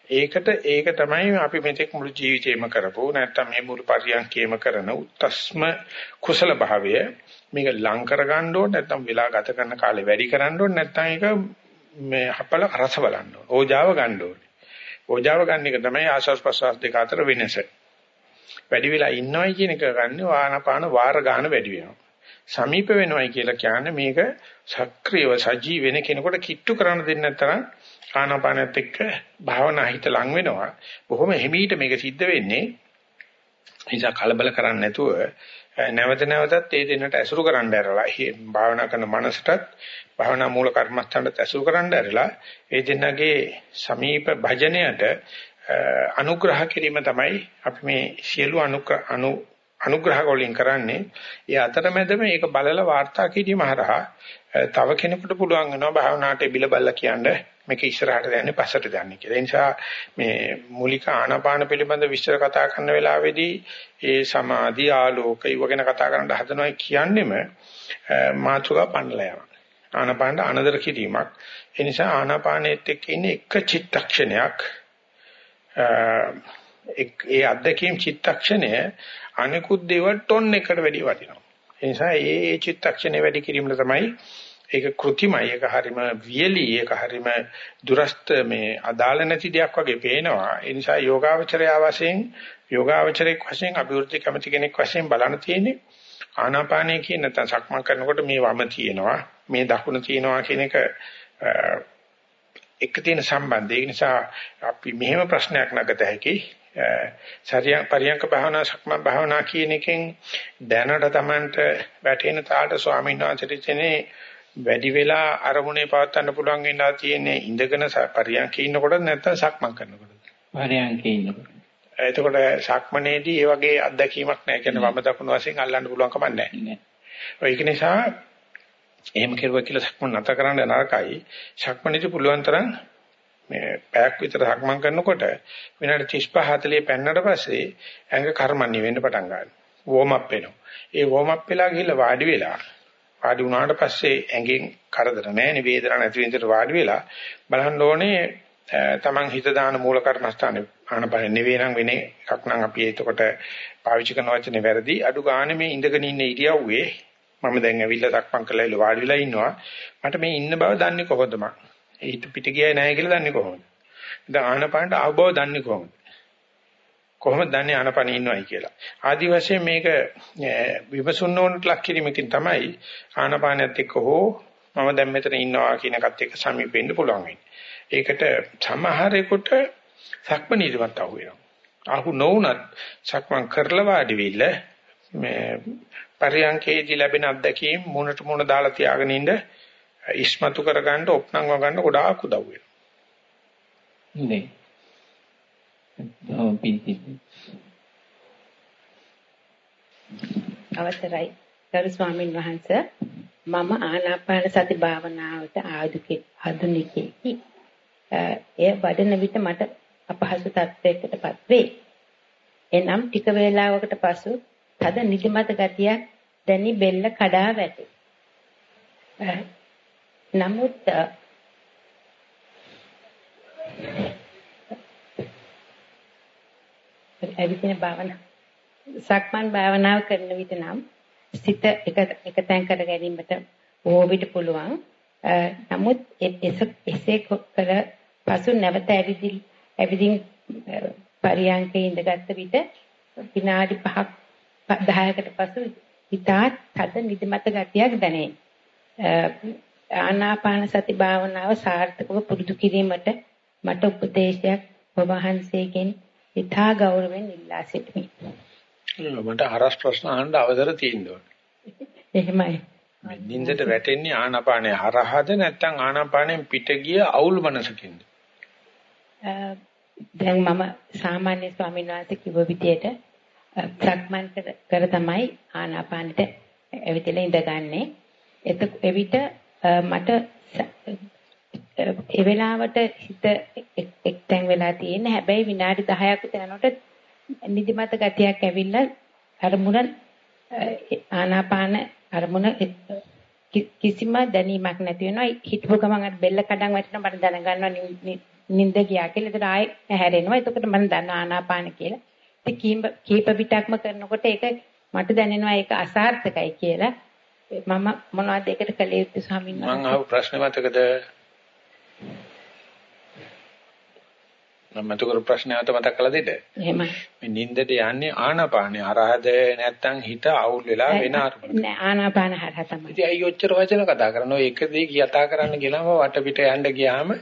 ඒකට ඒක තමයි අපි මෙතෙක් මුළු ජීවිතේම කරපු නැත්නම් මේ මුළු පරියන්කේම කරන උත්ස්ම කුසල භාවය මේක ලං කර ගන්න ඕනේ නැත්නම් වෙලා ගත කරන කාලේ වැඩි කරන්න ඕනේ නැත්නම් ඒක මේ හපල රස බලන්න ඕනේ. ඕජාව ගන්න ඕනේ. ඕජාව ගන්න එක තමයි ආශ්වාස ප්‍රශ්වාස දෙක අතර වෙනස. වැඩි වෙලා ඉන්නවයි කියන එක ගන්න ආනාපාන වාර ගන්න වැඩි වෙනවා. සමීප වෙනවයි කියලා කියන්නේ මේක සක්‍රියව සජීව වෙන කෙනෙකුට කිට්ටු කරන්න දෙන්නේ නැත්නම් ආනාපානත් එක්ක භාවනා හිත ලඟ වෙනවා. බොහොම හිමීට මේක සිද්ධ වෙන්නේ. නිසා කලබල කරන්නේ නැතුව නැවත නැවතත් ඒ දෙන්නට ඇසුරු කරන්න ඇරලා භාවනා කරන මනසටත් භාවනා මූල කර්මස්ථානට ඇසුරු කරන්න ඇරලා ඒ දෙන්නගේ සමීප භජනයට අනුග්‍රහ කිරීම තමයි අපි මේ සියලු අනු අනුග්‍රහ වලින් කරන්නේ. ඒ අතරමැදම ඒක බලලා වාර්තා කිරීම හරහා තව කෙනෙකුට පුළුවන් වෙනවා භාවනාවට බිල බල්ලා කියන්නේ මේක ඉස්සරහට යන්නේ පස්සට යන්නේ කියලා. ඒ නිසා මේ මූලික ආනාපාන පිළිබඳ විස්තර කතා කරන වෙලාවේදී ඒ සමාධි ආලෝක ඉව ගැන කතා කරන්න හදනවා කියන්නේම මාතුකා පන්නලා යනවා. ආනාපානට අනදර කිරීමක්. ඒ නිසා ආනාපානෙත් එක්ක ඉන්නේ එක චිත්තක්ෂණයක් ඒ අද්දකීම් චිත්තක්ෂණය අනිකුත් දේවල් ටොන් එකට වැඩි වටිනවා. ඒ නිසා ඒ චිත්තක්ෂණය වැඩි කිරීමල තමයි ඒක કૃතිමයි ඒක හරීම වියලි ඒක හරීම දුරස්ත මේ අදාළ නැති දෙයක් වගේ පේනවා. ඒ නිසා යෝගාවචරය වශයෙන් යෝගාවචරයක් වශයෙන් අභිවෘද්ධි කමිටි කෙනෙක් වශයෙන් බලන්න තියෙන්නේ ආනාපානය කියන නැත්නම් සක්මන් කරනකොට මේ වම තියෙනවා මේ දකුණ තියෙනවා කියන එක එක තියෙන සම්බන්ධය. ඒ නිසා අපි මෙහෙම ප්‍රශ්නයක් නගත හැකි සරියන් පරියන්ක භාවනා සක්මන් භාවනා කියන එකෙන් දැනට Tamanට වැටෙන තාලට ස්වාමීන් වහන්සේට කියන්නේ වැඩි වෙලා අරමුණේ පවත්වන්න පුළුවන් වෙනවා තියෙන්නේ ඉඳගෙන පරියන්කේ ඉන්නකොට නැත්නම් සක්මන් කරනකොට. පරියන්කේ ඉන්නකොට. එතකොට සක්මනේදී ඒ වගේ අත්දැකීමක් නැහැ. කියන්නේ වම දකුණු වශයෙන් අල්ලන්න පුළුවන් කමක් නැහැ. ඒක නිසා එහෙම කෙරුවා කියලා සක්මන් නැත කරන්න නරකයි. සක්මනේදී පුළුවන් තරම් මේ පැයක් විතර සක්මන් කරනකොට විනාඩි 35 40 පෙන්නට පස්සේ ඇඟ කර්මන්නේ වෙන්න පටන් ගන්නවා. වෝම් අප් වෙනවා. ඒ වෝම් අප් වෙලා ගිහිල්ලා වාඩි වෙලා වාඩි වුණාට පස්සේ ඇඟෙන් කරදර නැහැ වේදනාවක් නැති විදිහට වාඩි වෙලා බලන්න ඕනේ තමන් හිත දාන මූල කර්මස්ථානේ ආනපන නෙවෙයි නම් වෙන එකක් නම් අපි එතකොට පාවිච්චි කරන වචනේ වැරදි. අඩු ගානේ මේ ඉඳගෙන ඉන්න ඉරියව්වේ මම දැන් ඇවිල්ලා සක්මන් කරලා ඉල වාඩි වෙලා ඉන්නවා. මට මේ ඉන්න බව දන්නේ කොහොමද මං? හිත පිට ගියයි නැහැ කියලා දන්නේ කොහොමද දැන් ආනපනට ආව බව දන්නේ කොහොමද කොහොමද දන්නේ ආනපනෙ ඉන්නවයි කියලා. ආදි වශයෙන් මේක විමසුන්න ඕනට ලක් කිරීමකින් තමයි ආනපානයත් එක්ක හෝ මම දැන් මෙතන ඉන්නවා කියන එකත් එක්ක සමීපෙන්න පුළුවන් වෙන්නේ. ඒකට සමහරෙකුට සක්මනීදවත් අහු වෙනවා. අහු නොවුනත් සක්මන් කරලා වාඩි වෙilla මේ පරියන්කේදී ලැබෙන අත්දැකීම් මොනට මොන දාලා තියාගෙන ඉන්න ඉස්මතු කරගන්න ඔප්නම් වගන්න ගොඩාක් උදව් වෙනවා. නේ අවසරයි ගරු ස්වාමින් වහන්සේ මම ආනාපාන සති භාවනාවට ආධුනිකෙකි. එය වඩන විට මට අපහසු තත්ත්වයකටපත් වේ. එනම් ටික වේලාවකට පසු තද නිදිමත ගතියක් දැනි බෙල්ල කඩා වැටේ. නමුත් ඇවිදින භාවනා සක්මන් භාවනාව කරන විට නම් සිත එක එක තැන් කර ගැනීමට බොහෝ විට පුළුවන්. නමුත් එසේ කර පසු නැවත ඇවිදින් ඇවිදින් පරියන්කේ ඉඳගත් විට විනාඩි 5ක් 10කට පසු හිතා තද නිදිමත ගතියක් දැනේ. ආනාපාන සති භාවනාව සාර්ථකව පුරුදු කිරීමට මට උපදේශයක් ඔබ වහන්සේගෙන් ඉතා ගෞරවයෙන් ඉල්ලා සිටිමි. මට හරස් ප්‍රශ්න අහන්න අවසර තියෙනවා. එහෙමයි. නින්දට වැටෙන්නේ ආනාපානය හරහාද නැත්නම් ආනාපානයෙන් පිට ගිය අවුල් මනසකින්ද? දැන් මම සාමාන්‍ය ස්වාමීන් වහන්සේ කිව්ව විදියට සක්මන් කර තමයි ආනාපානෙට ඇවිදලා ඉඳගන්නේ. එවිට මට ඒ වෙලාවට හිත එක්තැන් වෙලා තියෙන හැබැයි විනාඩි 10ක් විතර යනකොට නිදිමත ගතියක් ඇවිල්ලා අරමුණ ආනාපාන අරමුණ කිසිම දැනීමක් නැති වෙනවා. හිටපු ගමන් අර බෙල්ල කඩන් වැටෙනවා. මට දැනගන්නවා නිින්ද ගියා කියලා. ඒතර ආයෙ හැරෙනවා එතකොට මම දන්නවා ආනාපාන කියලා. ඉතින් කීප කීප පිටක්ම කරනකොට ඒක මට දැනෙනවා ඒක අසාර්ථකයි කියලා. මම මොනවද ඒකට කළ යුත්තේ ස්වාමීන් වහන්සේ මම අහපු ප්‍රශ්න මතකද මම මතක කරු ප්‍රශ්නයට මතක් කළා දෙද? එහෙමයි. මේ නින්දට යන්නේ ආනාපානේ හරහද නැත්නම් හිත අවුල් වෙලා වෙන අරමුණක්? නෑ ආනාපාන හරහා තමයි. ඉතින් අයි ඔච්චර වචන කතා කරනවා. ඔය එක දේ කතා කරන්න ගියාම වටපිට යන්න ගියාම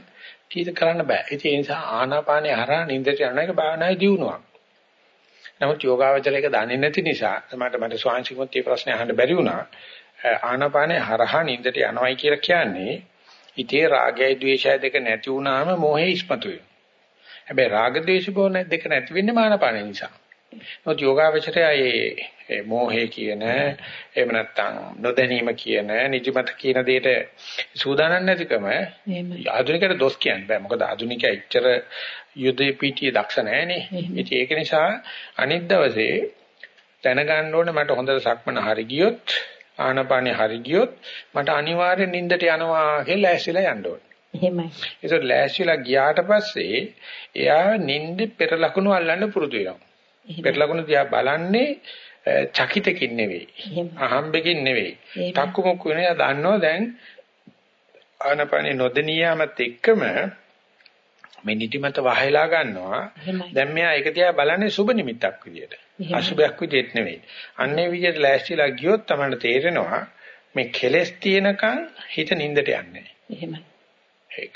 කීත කරන්න බෑ. ඉතින් ඒ නිසා ආනාපානේ හරහා නින්දට යන එක භාවනාවේ දියුණුවක්. නමුත් යෝගාවචරයක දන්නේ නැති නිසා මට මට ස්වාංශිකුත් මේ ප්‍රශ්නේ අහන්න බැරි වුණා. ආනාපානේ හරහා නින්දට යනවයි කියලා කියන්නේ ඉතේ රාගයයි ද්වේෂයයි දෙක නැති වුණාම මොහේ ඉස්මතු වෙනවා. හැබැයි රාග ද්වේෂ බෝ දෙක නැති වෙන්නේ ආනාපානේ නිසා. නමුත් යෝගාවචරය ඒ මෝහය කියන එහෙම නැත්නම් නොදැනීම කියන නිදිමත කියන දෙයට සූදානම් නැතිකම ආධුනිකයට දොස් කියන්න බෑ. මොකද ආධුනිකයා එච්චර යුදේ පීටියේ දක්ෂ නැහැනේ. ඒක නිසා අනිත් දවසේ දැනගන්න ඕනේ මට හොඳට සක්මන හරි ගියොත් ආනපානෙ හරි ගියොත් මට අනිවාර්යෙන් නිින්දට යනවා කියලා ඇසිලා යන්න ඕනේ. එහෙමයි. ඒක ලෑස්තිලා ගියාට පස්සේ එයා නිින්ද පෙර ලකුණු අල්ලන්න පුරුදු වෙනවා. පෙර ලකුණු දිහා බලන්නේ චකිතකින් නෙවෙයි. අහම්බෙකින් නෙවෙයි. තක්කු මුක්කු වෙන එයා දන්නවා දැන් ආනපනේ නොදෙනියාමත් එක්කම මේ නිදිමත වහයලා ගන්නවා. දැන් මෙයා ඒක දිහා බලන්නේ සුබ නිමිත්තක් විදියට. අසුබයක් විදියට නෙවෙයි. අන්නේ විදියට ලෑස්තිලා ගියොත් තමයි තේරෙනවා මේ කෙලස් තියෙනකන් හිත නින්දට යන්නේ. එහෙමයි.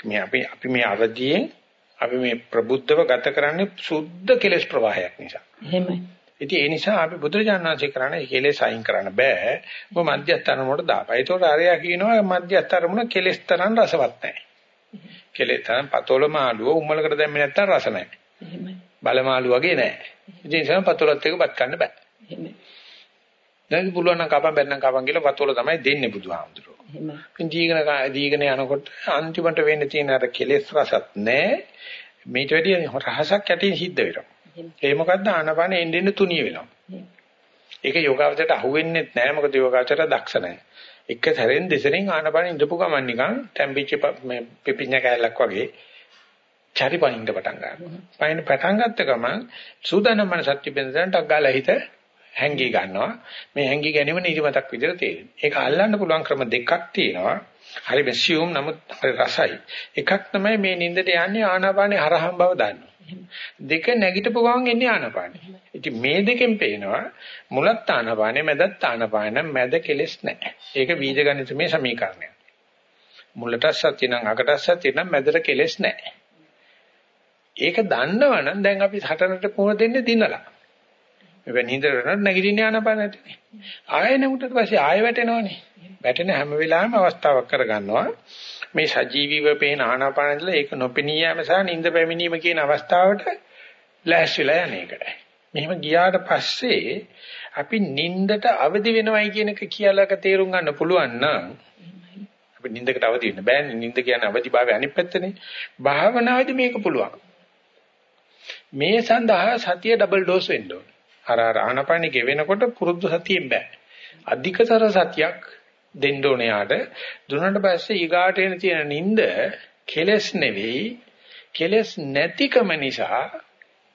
මේ අපි අපි මේ අවදියෙන් අපි මේ ප්‍රබුද්ධව ගත කරන්නේ සුද්ධ කෙලස් ප්‍රවාහයක් නිසා. එහෙමයි. ඉතින් ඒ නිසා අපි බුදුරජාණන් වහන්සේ කරන්නේ කෙලෙස් අයින් කරන්න බෑ. ඔබ මධ්‍යස්තරමුණට දාපයි. ඒතකොට අරයා කියනවා මධ්‍යස්තරමුණ කෙලෙස් තරම් රසවත් නැහැ. කෙලෙස් තරම් පතොල මාළුව උම්මලකට දැම්මේ නැත්තම් රස නැහැ. එහෙමයි. බල මාළු වගේ නැහැ. ඉතින් ඒ නිසා පතොලත් එක බත් කන්න බෑ. එහෙමයි. දැන් පුළුවන් නම් කපන් බැන්නම් කපන් කියලා පතොල තමයි දෙන්නේ බුදුහාමුදුරුවෝ. එහෙමයි. ඉතින් දීගෙන දීගෙන යනකොට අන්තිමට වෙන්න තියෙන අර කෙලෙස් රසත් නැහැ. මේට වැඩිය රහසක් යටින් සිද්ධ වෙනවා. ඒ මොකද්ද ආනපානෙ එන්න එන්න තුනිය වෙනවා. ඒක යෝගාවචරයට අහුවෙන්නේ නැහැ මොකද යෝගාවචරය දක්ෂ නැහැ. එක සැරෙන් දෙසරින් ආනපානෙ ඉඳපු ගමන් නිකන් තැම්පිච්ච මේ පිපිඤ්ඤ කැලක් වගේ චරි පනින්න පටන් ගන්නවා. පයින් පටන් ගත්ත ගමන් සූදානම් මනසත් තිබෙනදන්ට අග්ගාලා හිත හැංගී ගන්නවා. මේ හැංගී ගැනීම නිදිමතක් විදිහට තේරෙනවා. ඒක අල්ලන්න පුළුවන් ක්‍රම දෙකක් තියෙනවා. හරි මෙසියුම් නමුත් හරි රසයි. එකක් තමයි මේ නිින්දට යන්නේ ආනාපානේ හරහම් බව දන්නවා. දෙක නැගිටපු ගමන් එන්නේ ආනාපානෙ. ඉතින් මේ දෙකෙන් පේනවා මුලත් ආනාපානෙ මැදත් ආනාපාන මැද කෙලස් නැහැ. ඒක බීජගණිතමය සමීකරණයක්. මුලට සත්‍ය නම් අකට සත්‍ය නම් මැදට කෙලස් නැහැ. ඒක දන්නවනම් දැන් අපි හතරට පුහුණු දෙන්නේ දිනලා. මේ නින්දට නැගිටින්නේ ආනාපානෙටනේ. ආයෙ නෙමුටට පස්සේ ආයෙ වැටෙනවනේ. වැටෙන හැම වෙලාවෙම අවස්ථාවක් කරගන්නවා. මේ සජීවීව පේන ආනාපානදලා ඒක නොපෙනී යාම සහ නිින්ද පැමිණීම කියන අවස්ථාවට ලෑස්තිලා යන එක. මෙහෙම ගියාට පස්සේ අපි නිින්දට අවදි වෙනවයි කියන එක කියලාක තේරුම් ගන්න පුළුවන් නම් අපි නිින්දකට අවදි වෙන්න බෑනේ. නිින්ද කියන්නේ අවදිභාවය අනිත් පැත්තනේ. භාවනාවේදී මේක පුළුවන්. මේ සඳහා සතිය ඩබල් ඩෝස් වෙන්න ඕන. අර අර ආනාපානෙ ගෙවෙනකොට පුරුදු සතියෙන් බෑ. අධිකතර සතියක් දෙන්න ඕනේ යාට. දුන්නට පස්සේ ඊගාට එන තියෙන නිින්ද කෙලස් නෙවෙයි කෙලස් නැතිකම නිසා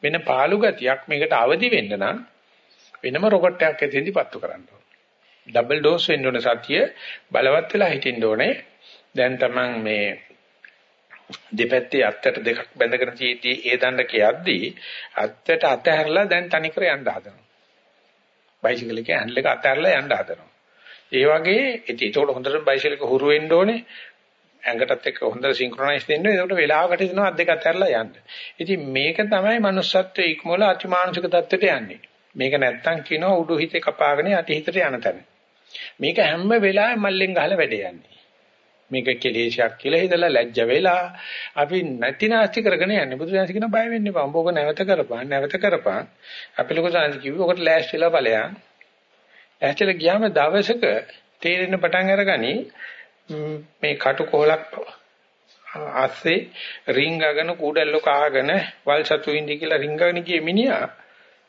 වෙන පාළු ගතියක් මේකට අවදි වෙන්න නම් වෙනම රොකට් එකක් ඇතුලේ පත්තු කරන්න ඕනේ. ඩබල් ඩෝස් වෙන්න ඕනේ සතිය බලවත් වෙලා හිටින්න ඕනේ. දැන් තමන් මේ දෙපැත්තේ අත්තට දෙකක් බැඳගෙන තියෙද්දි ඒ දණ්ඩ කියද්දී අත්තට අතහැරලා දැන් තනිකර යන්න හදනවා. බයිසිකල් එකේ හැන්ඩල් එක අතහැරලා යන්න හදනවා. ඒ වගේ ඉතින් ඒකට හොඳට බයිසිකල් එක හුරු වෙන්න ඕනේ. ඇඟටත් එක්ක හොඳට සින්ක්‍රොනයිස් දෙන්න. ඒකට වෙලාවකට දෙනවා අත් දෙක අතහැරලා යන්න. ඉතින් මේක තමයි manussත්වයේ ඉක්මවල අතිමානුෂික தත්වෙට යන්නේ. මේක නැත්තම් කියනවා උඩු හිතේ කපාගෙන යටි හිතට යන තැන. මේක හැම වෙලාවෙම මල්ලෙන් ගහලා වැඩ යන්නේ. මේක කෙලේශයක් කියලා හිතලා ලැජ්ජ වෙලා අපි නැති නාස්ති කරගෙන යන්නේ. බුදුසසුන කියන බය වෙන්න එපා. උඹ ඔක නැවත කරපන්, නැවත කරපන්. අපි ලොකු සාන්ති කිව්වේ ඔකට ලෑස්තිලා ඵලයන්. ඇත්තට ගියාම දවසක තේරෙන පටන් අරගනි මේ කටුකොලක් ආස්සේ රින්ගගෙන කුඩල්ල කාගෙන වල් සතු ඉඳි කියලා රින්ගගෙන ගිය මිනිහා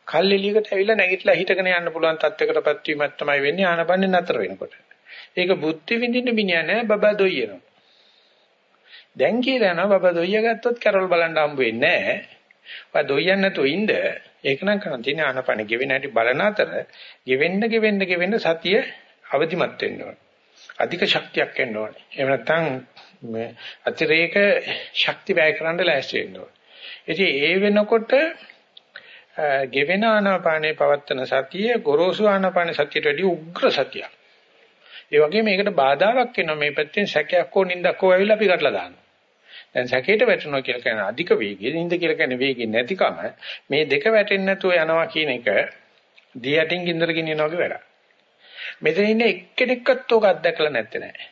කල්ෙලියකට ඇවිල්ලා නැගිටලා හිටගෙන යන්න පුළුවන් තත්යකටපත් වීමක් තමයි වෙන්නේ ආනපන්නේ නතර වෙනකොට. ඒක බුද්ධි විඳින්න මිනිහා නෑ බබා දොයියනවා. දැන් කියලා යනවා බබා දොයිය ගත්තොත් කැරොල් බලන්න හම්බ වෙන්නේ නෑ. ඔය දොයියන් නැතුව ඉන්න ඒක නම් කරන් තියෙන ආනපන ගෙවෙන හැටි බලන අතර ගෙවෙන්න ගෙවෙන්න ගෙවෙන්න සතිය අවදිමත් වෙන්න ඕන. අධික ශක්තියක් එන්න ඕනේ. එහෙම නැත්නම් මේ අතිරේක ශක්ති වැය කරන්න ලෑස්ති වෙන්න ඕනේ. ඉතින් ඒ වෙනකොට ගෙවෙන ආනාපානේ පවත්තන සතිය ගොරෝසු ආනාපාන සතියට වැඩිය උග්‍ර සතියක්. ඒ වගේ මේකට බාධාවක් වෙනවා මේ පැත්තෙන් සැකයක් හෝ නින්දක් හෝ ඇවිල්ලා අපි කඩලා දානවා. දැන් සැකේට වැටෙනවා කියලා කියන අධික වේගය, නිින්ද කියලා කියන වේගය නැතිකම මේ දෙක වැටෙන්නේ නැතුව යනවා කියන එක දී යටින් ගින්දර ගෙනියනවා වගේ වැඩක්. මෙතන ඉන්න එක්කෙනෙක්වත් ඕක අත්දැකලා නැත්තේ නෑ.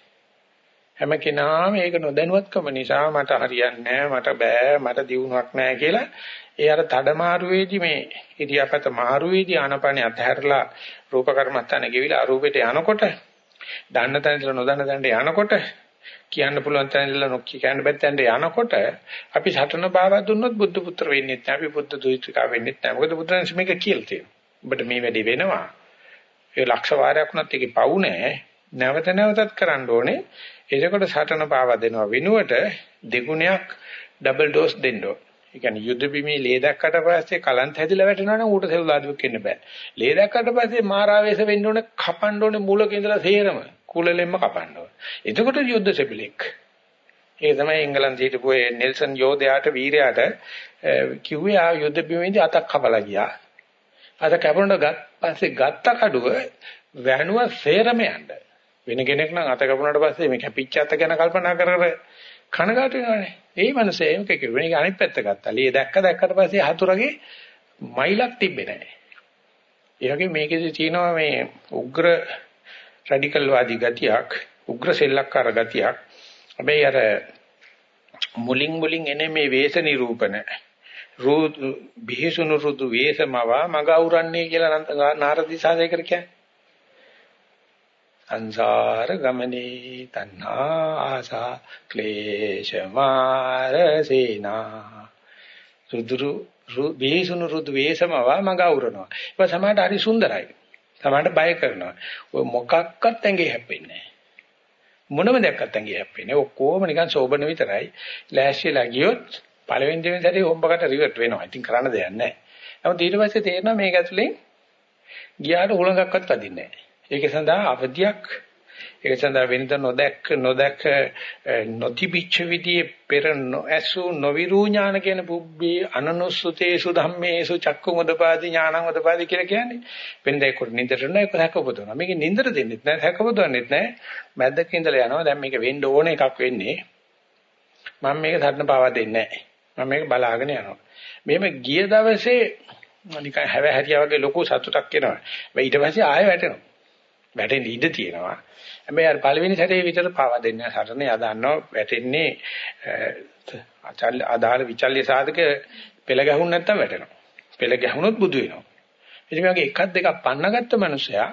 හැම කෙනාම ඒක නොදැනුවත්කම නිසා මට හරියන්නේ මට බෑ මට දියුණුවක් නෑ කියලා ඒ අර තඩමාරුවේදී මේ ඉරියාපත මාරුවේදී ආනපනිය අතහැරලා රූප කර්මස්ථානේ ගෙවිලා අරූපෙට යනකොට දන්න තැන ඉඳලා නොදන්න තැනට යනකොට කියන්න පුළුවන් තැන ඉඳලා නොකිය කියන්න බැත් තැනට යනකොට අපි සටන බාර දුන්නොත් බුද්ධ පුත්‍ර වෙන්නේ නැහැ අපි බුද්ධ දුහිතකා වෙන්නේ නැහැ මොකද බුදුරජාණන් මේක කියලා තියෙනවා. ඔබට මේ වැඩේ වෙනවා. ඒ ලක්ෂ වාරයක් වුණත් ඒකේ පවු නැහැ නැවත නැවතත් කරන්න ඕනේ. එතකොට සටන පාවා දෙනවා වෙනුවට දෙගුණයක් ඩබල් ඩෝස් දෙන්න ඕනේ. ඒ කියන්නේ යුද්ධ බිමේ ලේ දැක්කට පස්සේ කලන්ත හැදිලා වැටෙනවා නම් ඌට සෙව්ලාදුවක් වෙන්න බෑ. ලේ දැක්කට පස්සේ මාරාවේශ වෙන්න ඕනේ කපන්න ඕනේ මූලක ඉඳලා සේරම. කුලලෙම්ම කපන්න ඕනේ. එතකොට යුද්ධ සෙබිලෙක්. ඒ තමයි එංගලන්තේ හිටපු නෙල්සන් යෝධයාට වීරයාට කිව්වේ ආ යුද්ධ බිමේදී අතක් කපලා ගියා. අත කැපුණට ගත් පස්සේ ගත්ත කඩුව වැණුව සේරම යන්න. වෙන කෙනෙක් නම් අත කැපුණාට පස්සේ මේ කැපිච්ච අත ගැන කල්පනා කර කර කනගාටු වෙනවනේ. ඒ මනසේ ඒක කිව්වෙ නේ අනිත් පැත්ත ගත්තා. ලී දැක්ක දැක්කට පස්සේ හතුරගේ මයිලක් තිබ්බේ නැහැ. ඒ වගේ මේකෙදි තියෙනවා මේ උග්‍ර රැඩිකල් වාදී ගතියක්, උග්‍ර සෙල්ලක්කාර ගතියක්. හැබැයි අර මුලින් මුලින් එනේ මේ වේස නිරූපණ රුදු බිහිසුණු රුදු වේසමව මග අවරන්නේ කියලා නාරදි සාදේකර කියන්නේ. සංසාර ගමනේ තණ්හා ආසා ක්ලේශ මාරසේනා රුදුරු බේසුණු රුදු වේසමව මග අවරනවා ඒක සමහරට හරි සුන්දරයි සමහරට බය කරනවා. ඔය මොකක්වත් ඇඟේ හැප්පෙන්නේ මොනම දෙයක්වත් ඇඟේ හැප්පෙන්නේ ඔක්කොම නිකන් සෝබන විතරයි. ලෑස්තිලා ගියොත් පළවෙනි දෙවෙනි සැරේ හොම්බකට රිවර්ට් වෙනවා. ඉතින් කරන්න දෙයක් නැහැ. නමුත් ඊට පස්සේ තේරෙනවා මේක ඇතුලේ ගියාට උලඟක්වත් වදින්නේ නැහැ. ඒක සඳහා අවධියක් ඒක සඳහා වෙනද නොදැක්ක නොදැක්ක නොතිබිච්ච විදිහේ පෙර නොඇසු නොවිරු ඥාන කියන පුබ්බේ අනනුස්සතේසු ධම්මේසු චක්කුමුදපාදි ඥානමුදපාදි කියලා කියන්නේ. වෙනද ඒක නින්දට නෑ ඒක හැකපොදනවා මේක නින්දට දෙන්නෙත් නෑ හැකපොදවන්නෙත් නෑ. මැද්දක ඉඳලා යනවා. දැන් මේක වෙන්න ඕන එකක් වෙන්නේ. මම මේක සටන පාවා දෙන්නේ නෑ. මම මේක බලාගෙන යනවා. මෙහෙම ගිය දවසේ නිකන් හැව හැරියා වගේ ලොකු සතුටක් එනවා. ඊට පස්සේ ආයෙ වැටෙනවා. වැටෙන්න ඉඩ තියෙනවා. හැබැයි අර පළවෙනි සැරේ විතර පාවා දෙන්න සරණ යා දන්නවා වැටෙන්නේ අචල් ආධාර විචල්්‍ය සාධක පෙළ ගැහුන් නැත්තම් වැටෙනවා. පෙළ ගැහුනොත් බුදු වෙනවා. ඉතින් මේ වගේ එකක් දෙකක් පන්නගත්ත මනුස්සයා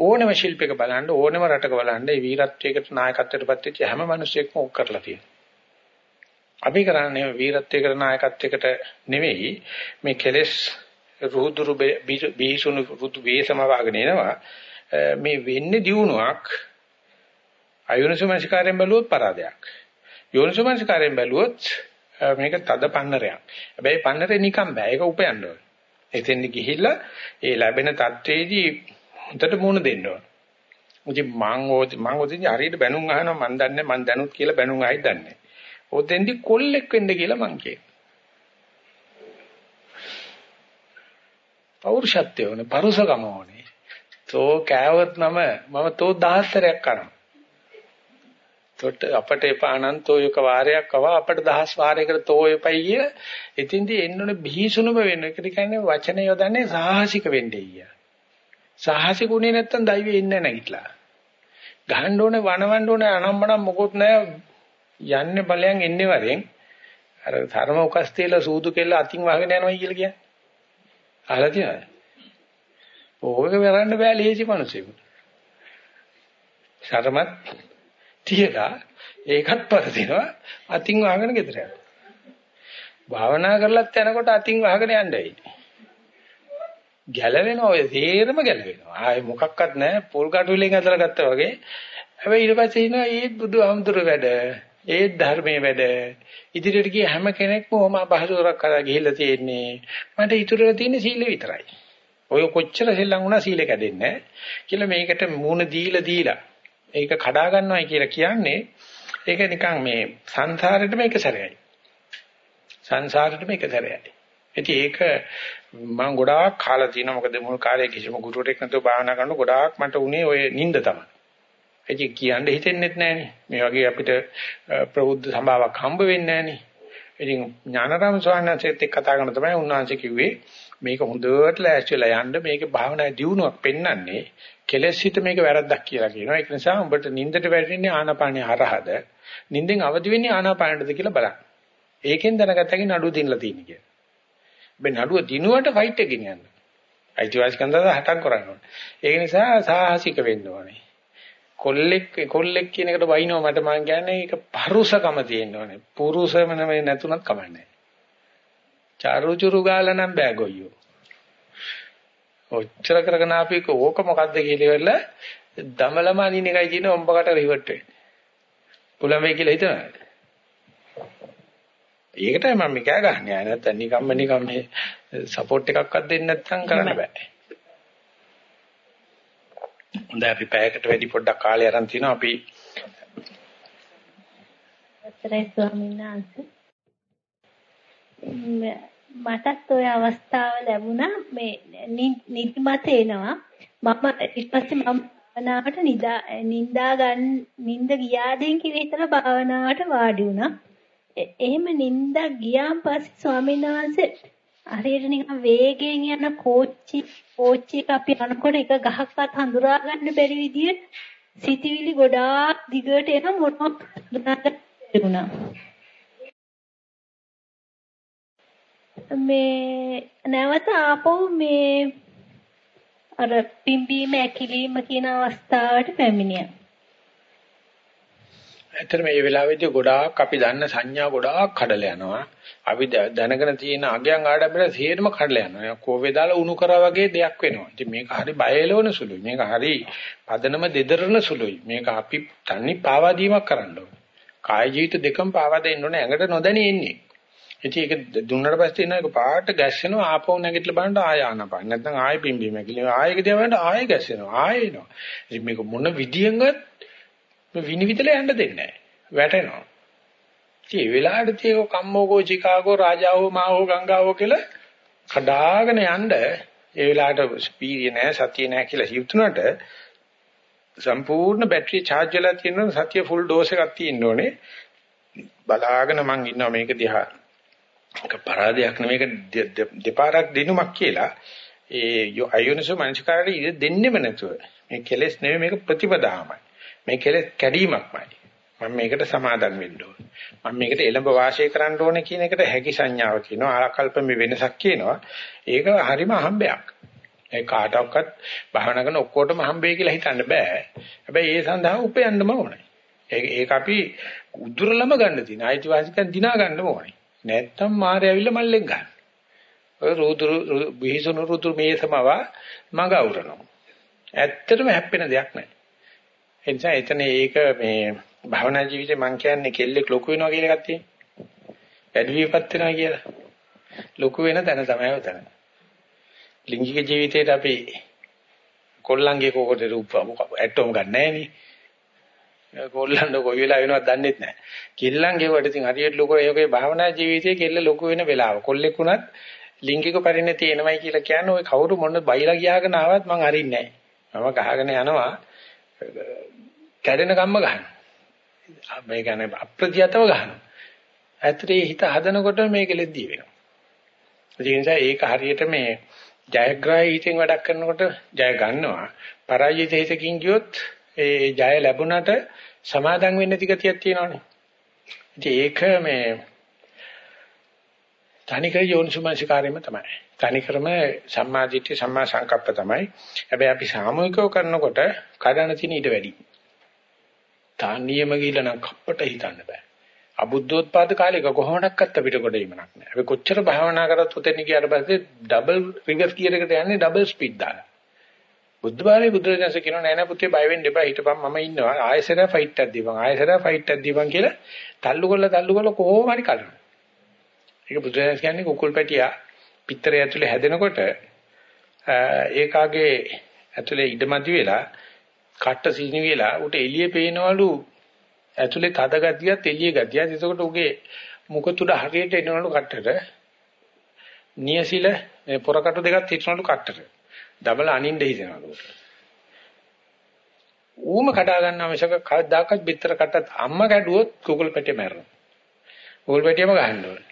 ඕනම ශිල්පයක බලන්න ඕනම රටක බලන්න මේ වීරත්වයකට නායකත්වයටපත් වෙච්ච හැම මිනිසෙක්ම ඕක කරලා තියෙනවා. අපි කරන්නේ වීරත්වයකට නායකත්වයකට නෙවෙයි මේ කෙලෙස් රුදුරු බීසුණු රුදු වේසම වාගෙන එනවා මේ වෙන්නේ දියුණුවක් අයෝනිසෝමනසිකාරයෙන් බැලුවොත් පරාදයක්. යෝනිසෝමනසිකාරයෙන් බැලුවොත් මේක තද පන්නරයක්. හැබැයි පන්නරේ නිකම් බෑ. ඒක උපයන්න ඕන. එතෙන් ගිහිල්ලා ඒ ලැබෙන தത്വෙදී හොඳට මුණ දෙන්න ඕන. ඉතින් මං ඕති මං ඕති හරියට බැනුම් අහනවා මං දන්නේ මං දැනුත් කියලා බැනුම් ආයි දන්නේ. ඕතෙන්දි කොල්ලෙක් වෙන්න කියලා මං කියනවා. පෞරුෂත්වය ඕනේ, පරුසකම ඕනේ. තෝ කෑවත් නම මම තෝ දහස්තරයක් කරනවා. තොට අපට එපා අනන්තෝ යක වාරයක් ආවා අපට දහස් වාරයකට තෝ එපයි කිය. එතින්දී එන්න ඕනේ බිහිසුණුම වෙන්න. ඒකට කියන්නේ වචන යොදන්නේ සාහසික වෙන්නේ ඊය. සාහසික උනේ නැත්තම් දෛවයේ ඉන්නේ නැගිටලා. ගහන්න ඕනේ වනවන්න ඕනේ අනම්මනම් මොකොත් නැහැ. යන්නේ බලයන් එන්නේ වරෙන්. අර ධර්ම උකස් තියලා සූදු කෙල්ල අතින් වහගෙන යනවා කියලා කියන්නේ. අහලා තියෙනවද? ඕක කරන්න බෑ ලේසි මිනිසෙකුට. ශරමත් තියලා ඒකත් පරදිනවා අතින් වහගෙන ගෙදර යනවා. භාවනා කරලත් යනකොට අතින් වහගෙන යන්නයි. ගැලවෙනවා ඔය තේරම ගැලවෙනවා. ආයේ මොකක්වත් නැහැ පොල් කටුලෙන් ඇදලා ගත්තා වගේ. හැබැයි ඊට පස්සේ ඉනවා ඒ බුදු අමුතුර වැඩ. ඒ ධර්මයේ වැඩ. ඉදිරියට ගිය හැම කෙනෙක්ම ඔහම බහසුරක් කරලා ගිහිල්ලා තියෙන්නේ. මට ඉතුරුලා තියෙන්නේ සීල විතරයි. ඔය කොච්චර සෙල්ලම් වුණා සීල කැඩෙන්නේ කියලා මේකට මූණ දීලා දීලා ඒක කඩා ගන්නවයි කියලා කියන්නේ ඒක නිකන් මේ සංසාරෙටම එක සැරයයි. සංසාරෙටම එක සැරයයි. ඉතින් ඒක මම ගොඩාක් කාලා තියෙනවා මොකද මුල් කාලේ කිසිම ගුරුවරයෙක් නැතුව භාවනා කරනකොට ගොඩාක් මට උනේ ඔය නිින්ද තමයි. ඒක කියන්න හිතෙන්නෙත් නැහනේ. මේ වගේ අපිට ප්‍රබුද්ධ සම්භාවක් හම්බ වෙන්නේ නැහනේ. ඉතින් ඥානරාම ස්වාමීන් වහන්සේත් එක්ක කතා කරන තමයි උන්වහන්සේ කිව්වේ මේක හොඳට ලෑස්තිලා යන්න මේකේ භාවනායේ දියුණුවක් පෙන්වන්නේ කෙලෙස් හිත මේක වැරද්දක් කියලා කියනවා. ඒක නිසා උඹට නින්දට වැටෙන්නේ ආනාපානිය හරහද? නින්දෙන් අවදි වෙන්නේ ආනාපානෙටද කියලා බලන්න. ඒකෙන් දැනගත්තගේ නඩුව දිනලා තියෙන කියලා. මේ නඩුව දිනුවට ෆයිට් එක ගෙනියන්න. අයිතිවාසිකම් දාලා හටක් කරන්න ඕනේ. ඒක නිසා සාහසික වෙන්න ඕනේ. කොල්ලෙක් කොල්ලෙක් කියන එකට වයින්නවා මට මං කියන්නේ ඒක පරුසකම තියෙන්න ඕනේ. පුරුෂම නෙමෙයි නැතුණත් කමන්නේ. චාරුචුරු ගාලා නම් බෑ ගොයියෝ. ඔච්චර කරගෙන ආපේක ඕක මොකද්ද කියලා ඉවරලා දමලම අනින එකයි කියන ඔම්බකට රිවර්ට් වෙන්නේ. පුළමේ කියලා හිතනවා. ඒකටයි මම මේකා ගහන්නේ. ආ නැත්නම් නිකම්ම නිකම් මේ සපෝට් එකක්වත් දෙන්නේ නැත්නම් කරන්න බෑ. හොඳයි අපි පැයකට වැඩි පොඩ්ඩක් කාලය අරන් තිනවා අපි අතරේ ස්වාමීන් වහන්සේ මටත් ওই අවස්ථාව ලැබුණා. මේ නිදිමත එනවා. මම ඊට පස්සේ මම භාවනාවට නිදා නින්දා ගන්න නින්ද ගියාදෙන් කියලා හිතලා භාවනාවට වාඩි වුණා. එහෙම නින්දා ගියාන් පස්සේ ස්වාමීන් වහන්සේ හරියට නිකන් වේගයෙන් යන කෝච්චි කෝච්චි එක අපි යනකොට එක ගහක්වත් හඳුරා ගන්න බැරි විදියට සිතිවිලි ගොඩාක් දිගට එන මොනවක් හඳුනා මේ නැවත ආපහු මේ අර පිම්බීම ඇකිලිම කියන අවස්ථාවට පැමිණියා. ඇත්තට මේ වෙලාවේදී ගොඩාක් අපි දන්න සංඥා ගොඩාක් කඩලා යනවා. අපි දැනගෙන තියෙන අගයන් ආඩම්බර සියරම කඩලා යනවා. කෝවේ දාලා උණු කරා වගේ දෙයක් වෙනවා. ඉතින් මේක හරි බයලවන සුළුයි. මේක හරි පදනම දෙදරන සුළුයි. මේක අපි තනි පාවා දීමක් කරන්න ඕනේ. කාය ජීවිත දෙකම පාවා දෙන්න ඕනේ. ඇඟට නොදැනී ඉන්නේ. ඉතින් ඒක දුන්නට පස්සේ එන එක පාට ගැස්සෙනවා ආපහු නැගිටලා බලන්න ආය ආනපන. නැත්නම් ආයෙ පිම්බීම කියලා. ආයෙක දිහා බලන්න ආයෙ ගැස්සෙනවා. ආයෙ එනවා. ඉතින් මේක මොන විදියෙන්වත් විනිවිදලා යන්න දෙන්නේ නැහැ. වැටෙනවා. ඉතින් ඒ වෙලාවට තියෙක කම්මෝගෝ චිකාගෝ රාජාවෝ මාවෝ ගංගාවෝ කියලා කඩාගෙන යන්න ඒ වෙලාවට ස්පීඩ් නෑ සතිය නෑ කියලා හිතුනට සම්පූර්ණ බැටරිය charge වෙලා තියෙනවා සතිය ෆුල් ඩෝස් එකක් තියෙන්න ඕනේ බලාගෙන මං ඉන්නවා මේක දිහා ඒක පරාදයක් නෙමෙයි මේක දෙපාරක් දිනුමක් කියලා ඒ අයෝනිසෝ මනසිකාරට ඉඳ දෙන්නෙම නැතුව මේ කෙලෙස් නෙමෙයි මේක ප්‍රතිපදාමයි මේ කෙලෙස් කැඩීමක්මයි මම මේකට සමාදම් වෙන්න ඕනේ. මම මේකට එළඹ වාසය කරන්න ඕනේ කියන එකට හැකි සංඥාව කියනවා. ආකල්පමේ වෙනසක් කියනවා. ඒක හරිම අහම්බයක්. ඒ කාටවත් භාවනා කරන ඔක්කොටම හම්බෙයි කියලා හිතන්න බෑ. හැබැයි ඒ සඳහා උපයන්නම ඕනේ. ඒක ඒක අපි උදුරලම ගන්න තියෙන. අයිතිවාසිකම් දිනා ගන්නම ඕනේ. නැත්තම් මාරය ඇවිල්ලා මල්ලෙන් ගන්න. ඔය රුදුරු විහිසුණු රුදුරු මේ සමව මග අවරනවා. ඇත්තටම හැප්පෙන දෙයක් නැහැ. ඒ නිසා එතන ඒක මේ භවනා ජීවිතේ මං කියන්නේ කෙල්ලෙක් ලොකු වෙනවා කියලා එකක් තියෙනවා. වැඩි විපත් වෙනවා කියලා. ලොකු වෙන තැන තමයි උතන. ලිංගික ජීවිතේට අපි කොල්ලන්ගේ කෝකට රූප ඇටෝම් ගන්න නැහැ නේ. කොල්ලන්ට කොයි වෙලාව වෙනවද දන්නෙත් නැහැ. කෙල්ලන්ගේ වට ඉතින් හරියට ලොකු ඒකේ භාවනා ජීවිතයේ කෙල්ල ලොකු වෙන වෙලාව. කොල්ලෙක් වුණත් ලිංගික පරිණතිය එනවයි කියලා කියන්නේ ওই කවුරු මොන බයිලා ගියාගෙන ආවත් මං හරින්නේ නැහැ. මම ගහගෙන යනවා කැඩෙන කම්ම ගහනවා. මේ කියන්නේ අප්‍රතියතව ගහනවා. ඇත්තට මේ හිත හදනකොට මේක ලෙද්දී වෙනවා. ඒ නිසා ඒක හරියට මේ ජයග්‍රාහී හිතෙන් වැඩක් කරනකොට ජය ගන්නවා. පරාජිත හිතකින් ගියොත් ඒ ජය ලැබුණට සමාදම් වෙන්න තිගතියක් තියෙනවානේ. ඉතින් ඒක මේ තනිකර යෝනිසුමනසිකාරයම තමයි. තනිකරම සම්මාදිට්ඨි සම්මා සංකප්ප තමයි. හැබැයි අපි සාමූහිකව කරනකොට කඩන තියෙන ඊට වැඩි. තානියම ගිහිල්ලා නම් කප්පට හිතන්න බෑ. අබුද්ධෝත්පාද කාලේක කොහොමඩක්වත් අපිට කොට ඉමනක් නෑ. අපි කොච්චර භාවනා කරත් උතෙන් ගියාට පස්සේ ඩබල් රිවර්ස් ගියර් එකට යන්නේ ඩබල් ස්පීඩ් දාලා. බුද්ධ බාලේ බුදුරජාණන්සේ කියනවා නෑ නෑ පුතේ බය වෙන්න එපා හිටපන් මම ඉන්නවා. ආයෙසර ෆයිට් එකක් දීපන්. ආයෙසර ෆයිට් එකක් දීපන් කියලා තල්ලු කරලා තල්ලු කරලා කොහොම හරි කරනවා. ඒක බුදුරජාණන් කියන්නේ කුකුල් පැටියා පිටරය ඇතුලේ හැදෙනකොට ඒකාගේ ඇතුලේ ඉඩමදි වෙලා කට්ට සීනි වෙලා උට එළිය පේනවලු ඇතුලේ තද ගතියත් එළිය ගතියත් එතකොට උගේ මුඛ තුඩ හරියට එනවලු කට්ටට නියසිල පොරකටු දෙකක් හිටනවලු කට්ටට ඩබල් අනින්න හිතනවලු ඌම කඩා ගන්නවා මිසක කවදාකවත් බිත්තර කටත් අම්මා කැඩුවොත් කුකුල් පැටේ මැරෙනවා. කුකුල් පැටියම ගහන්න ඕනේ.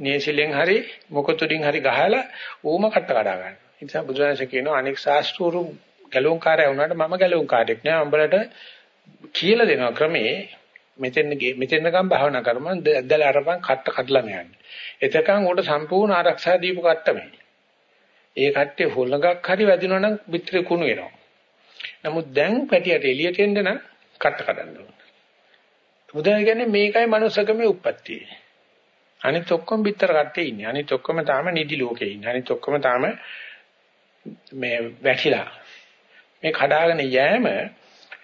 නේසිලෙන් හරි මොකතුඩින් හරි ගහලා ඌම කට කඩා ගන්නවා. ඒ නිසා බුදුරජාණන් කියනවා අනෙක් ශාස්ත්‍රූරු ගැලුම් කාර්යය වුණාට මම ගැලුම් කාර්යයක් නෑ. උඹලට කියලා දෙනවා ක්‍රමේ මෙතෙන් මෙතෙන් ගම් භාවනා කරමන් දැදලා අරපන් කට්ට කඩලා යන්නේ. එතකන් උඩ සම්පූර්ණ ආරක්ෂා දීපු කට්ට මේ. ඒ කට්ටේ හොලඟක් හරි වැදිනවා නම් පිටරේ කුණු වෙනවා. නමුත් දැන් පැටියට එළියට එන්න නම් කට්ට කඩන්න ඕන. බුදුන් කියන්නේ මේකයි manussකමේ උප්පත්තිය. අනිත් ඔක්කොම පිටර කට්ටේ ඉන්නේ. අනිත් ඔක්කොම තාම නිදි ලෝකේ ඉන්නේ. අනිත් ඔක්කොම තාම මේ වැටිලා. මේ කඩාගෙන යෑම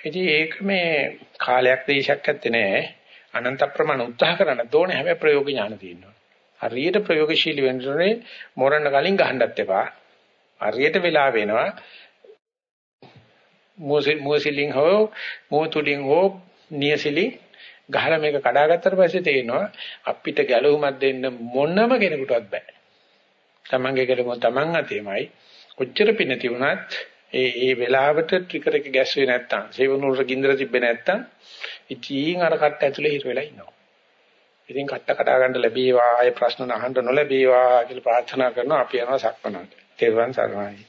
ඉතින් ඒක මේ කාලයක් දේශයක් ඇත්තේ නෑ. අනන්ත ප්‍රමාණ උත්සාහ කරන්න ඕනේ හැබැයි ප්‍රයෝග ඥාන තියෙනවා. හරියට ප්‍රයෝගශීලී වෙන්නනේ මොරන්න කලින් ගහන්නත් එපා. හරියට වෙලා වෙනවා. මොසිලින් හෝ මොතුලින් හෝ නියසිලි ගහලා මේක කඩාගත්තට පස්සේ තේරෙනවා අපිට ගැලවුමක් දෙන්න මොනම කෙනෙකුටවත් බෑ. තමන්ගේ ගැලවුම තමන් අතේමයි. කොච්චර පින තිබුණත් ඒ ඒ වෙලාවට ට්‍රිකර් එක ගැස්සුවේ නැත්තම් සේවනුර ගින්දර තිබ්බේ නැත්තම් ඉතින් අර කට්ට ඇතුලේ හිර වෙලා ඉන්නවා. ඉතින් කට්ට කඩා ගන්න ලැබේවා ආයේ ප්‍රශ්න අහන්න නොලැබේවා කියලා ප්‍රාර්ථනා කරනවා අපි යනවා සක්මනට. තෙරුවන් සරණයි.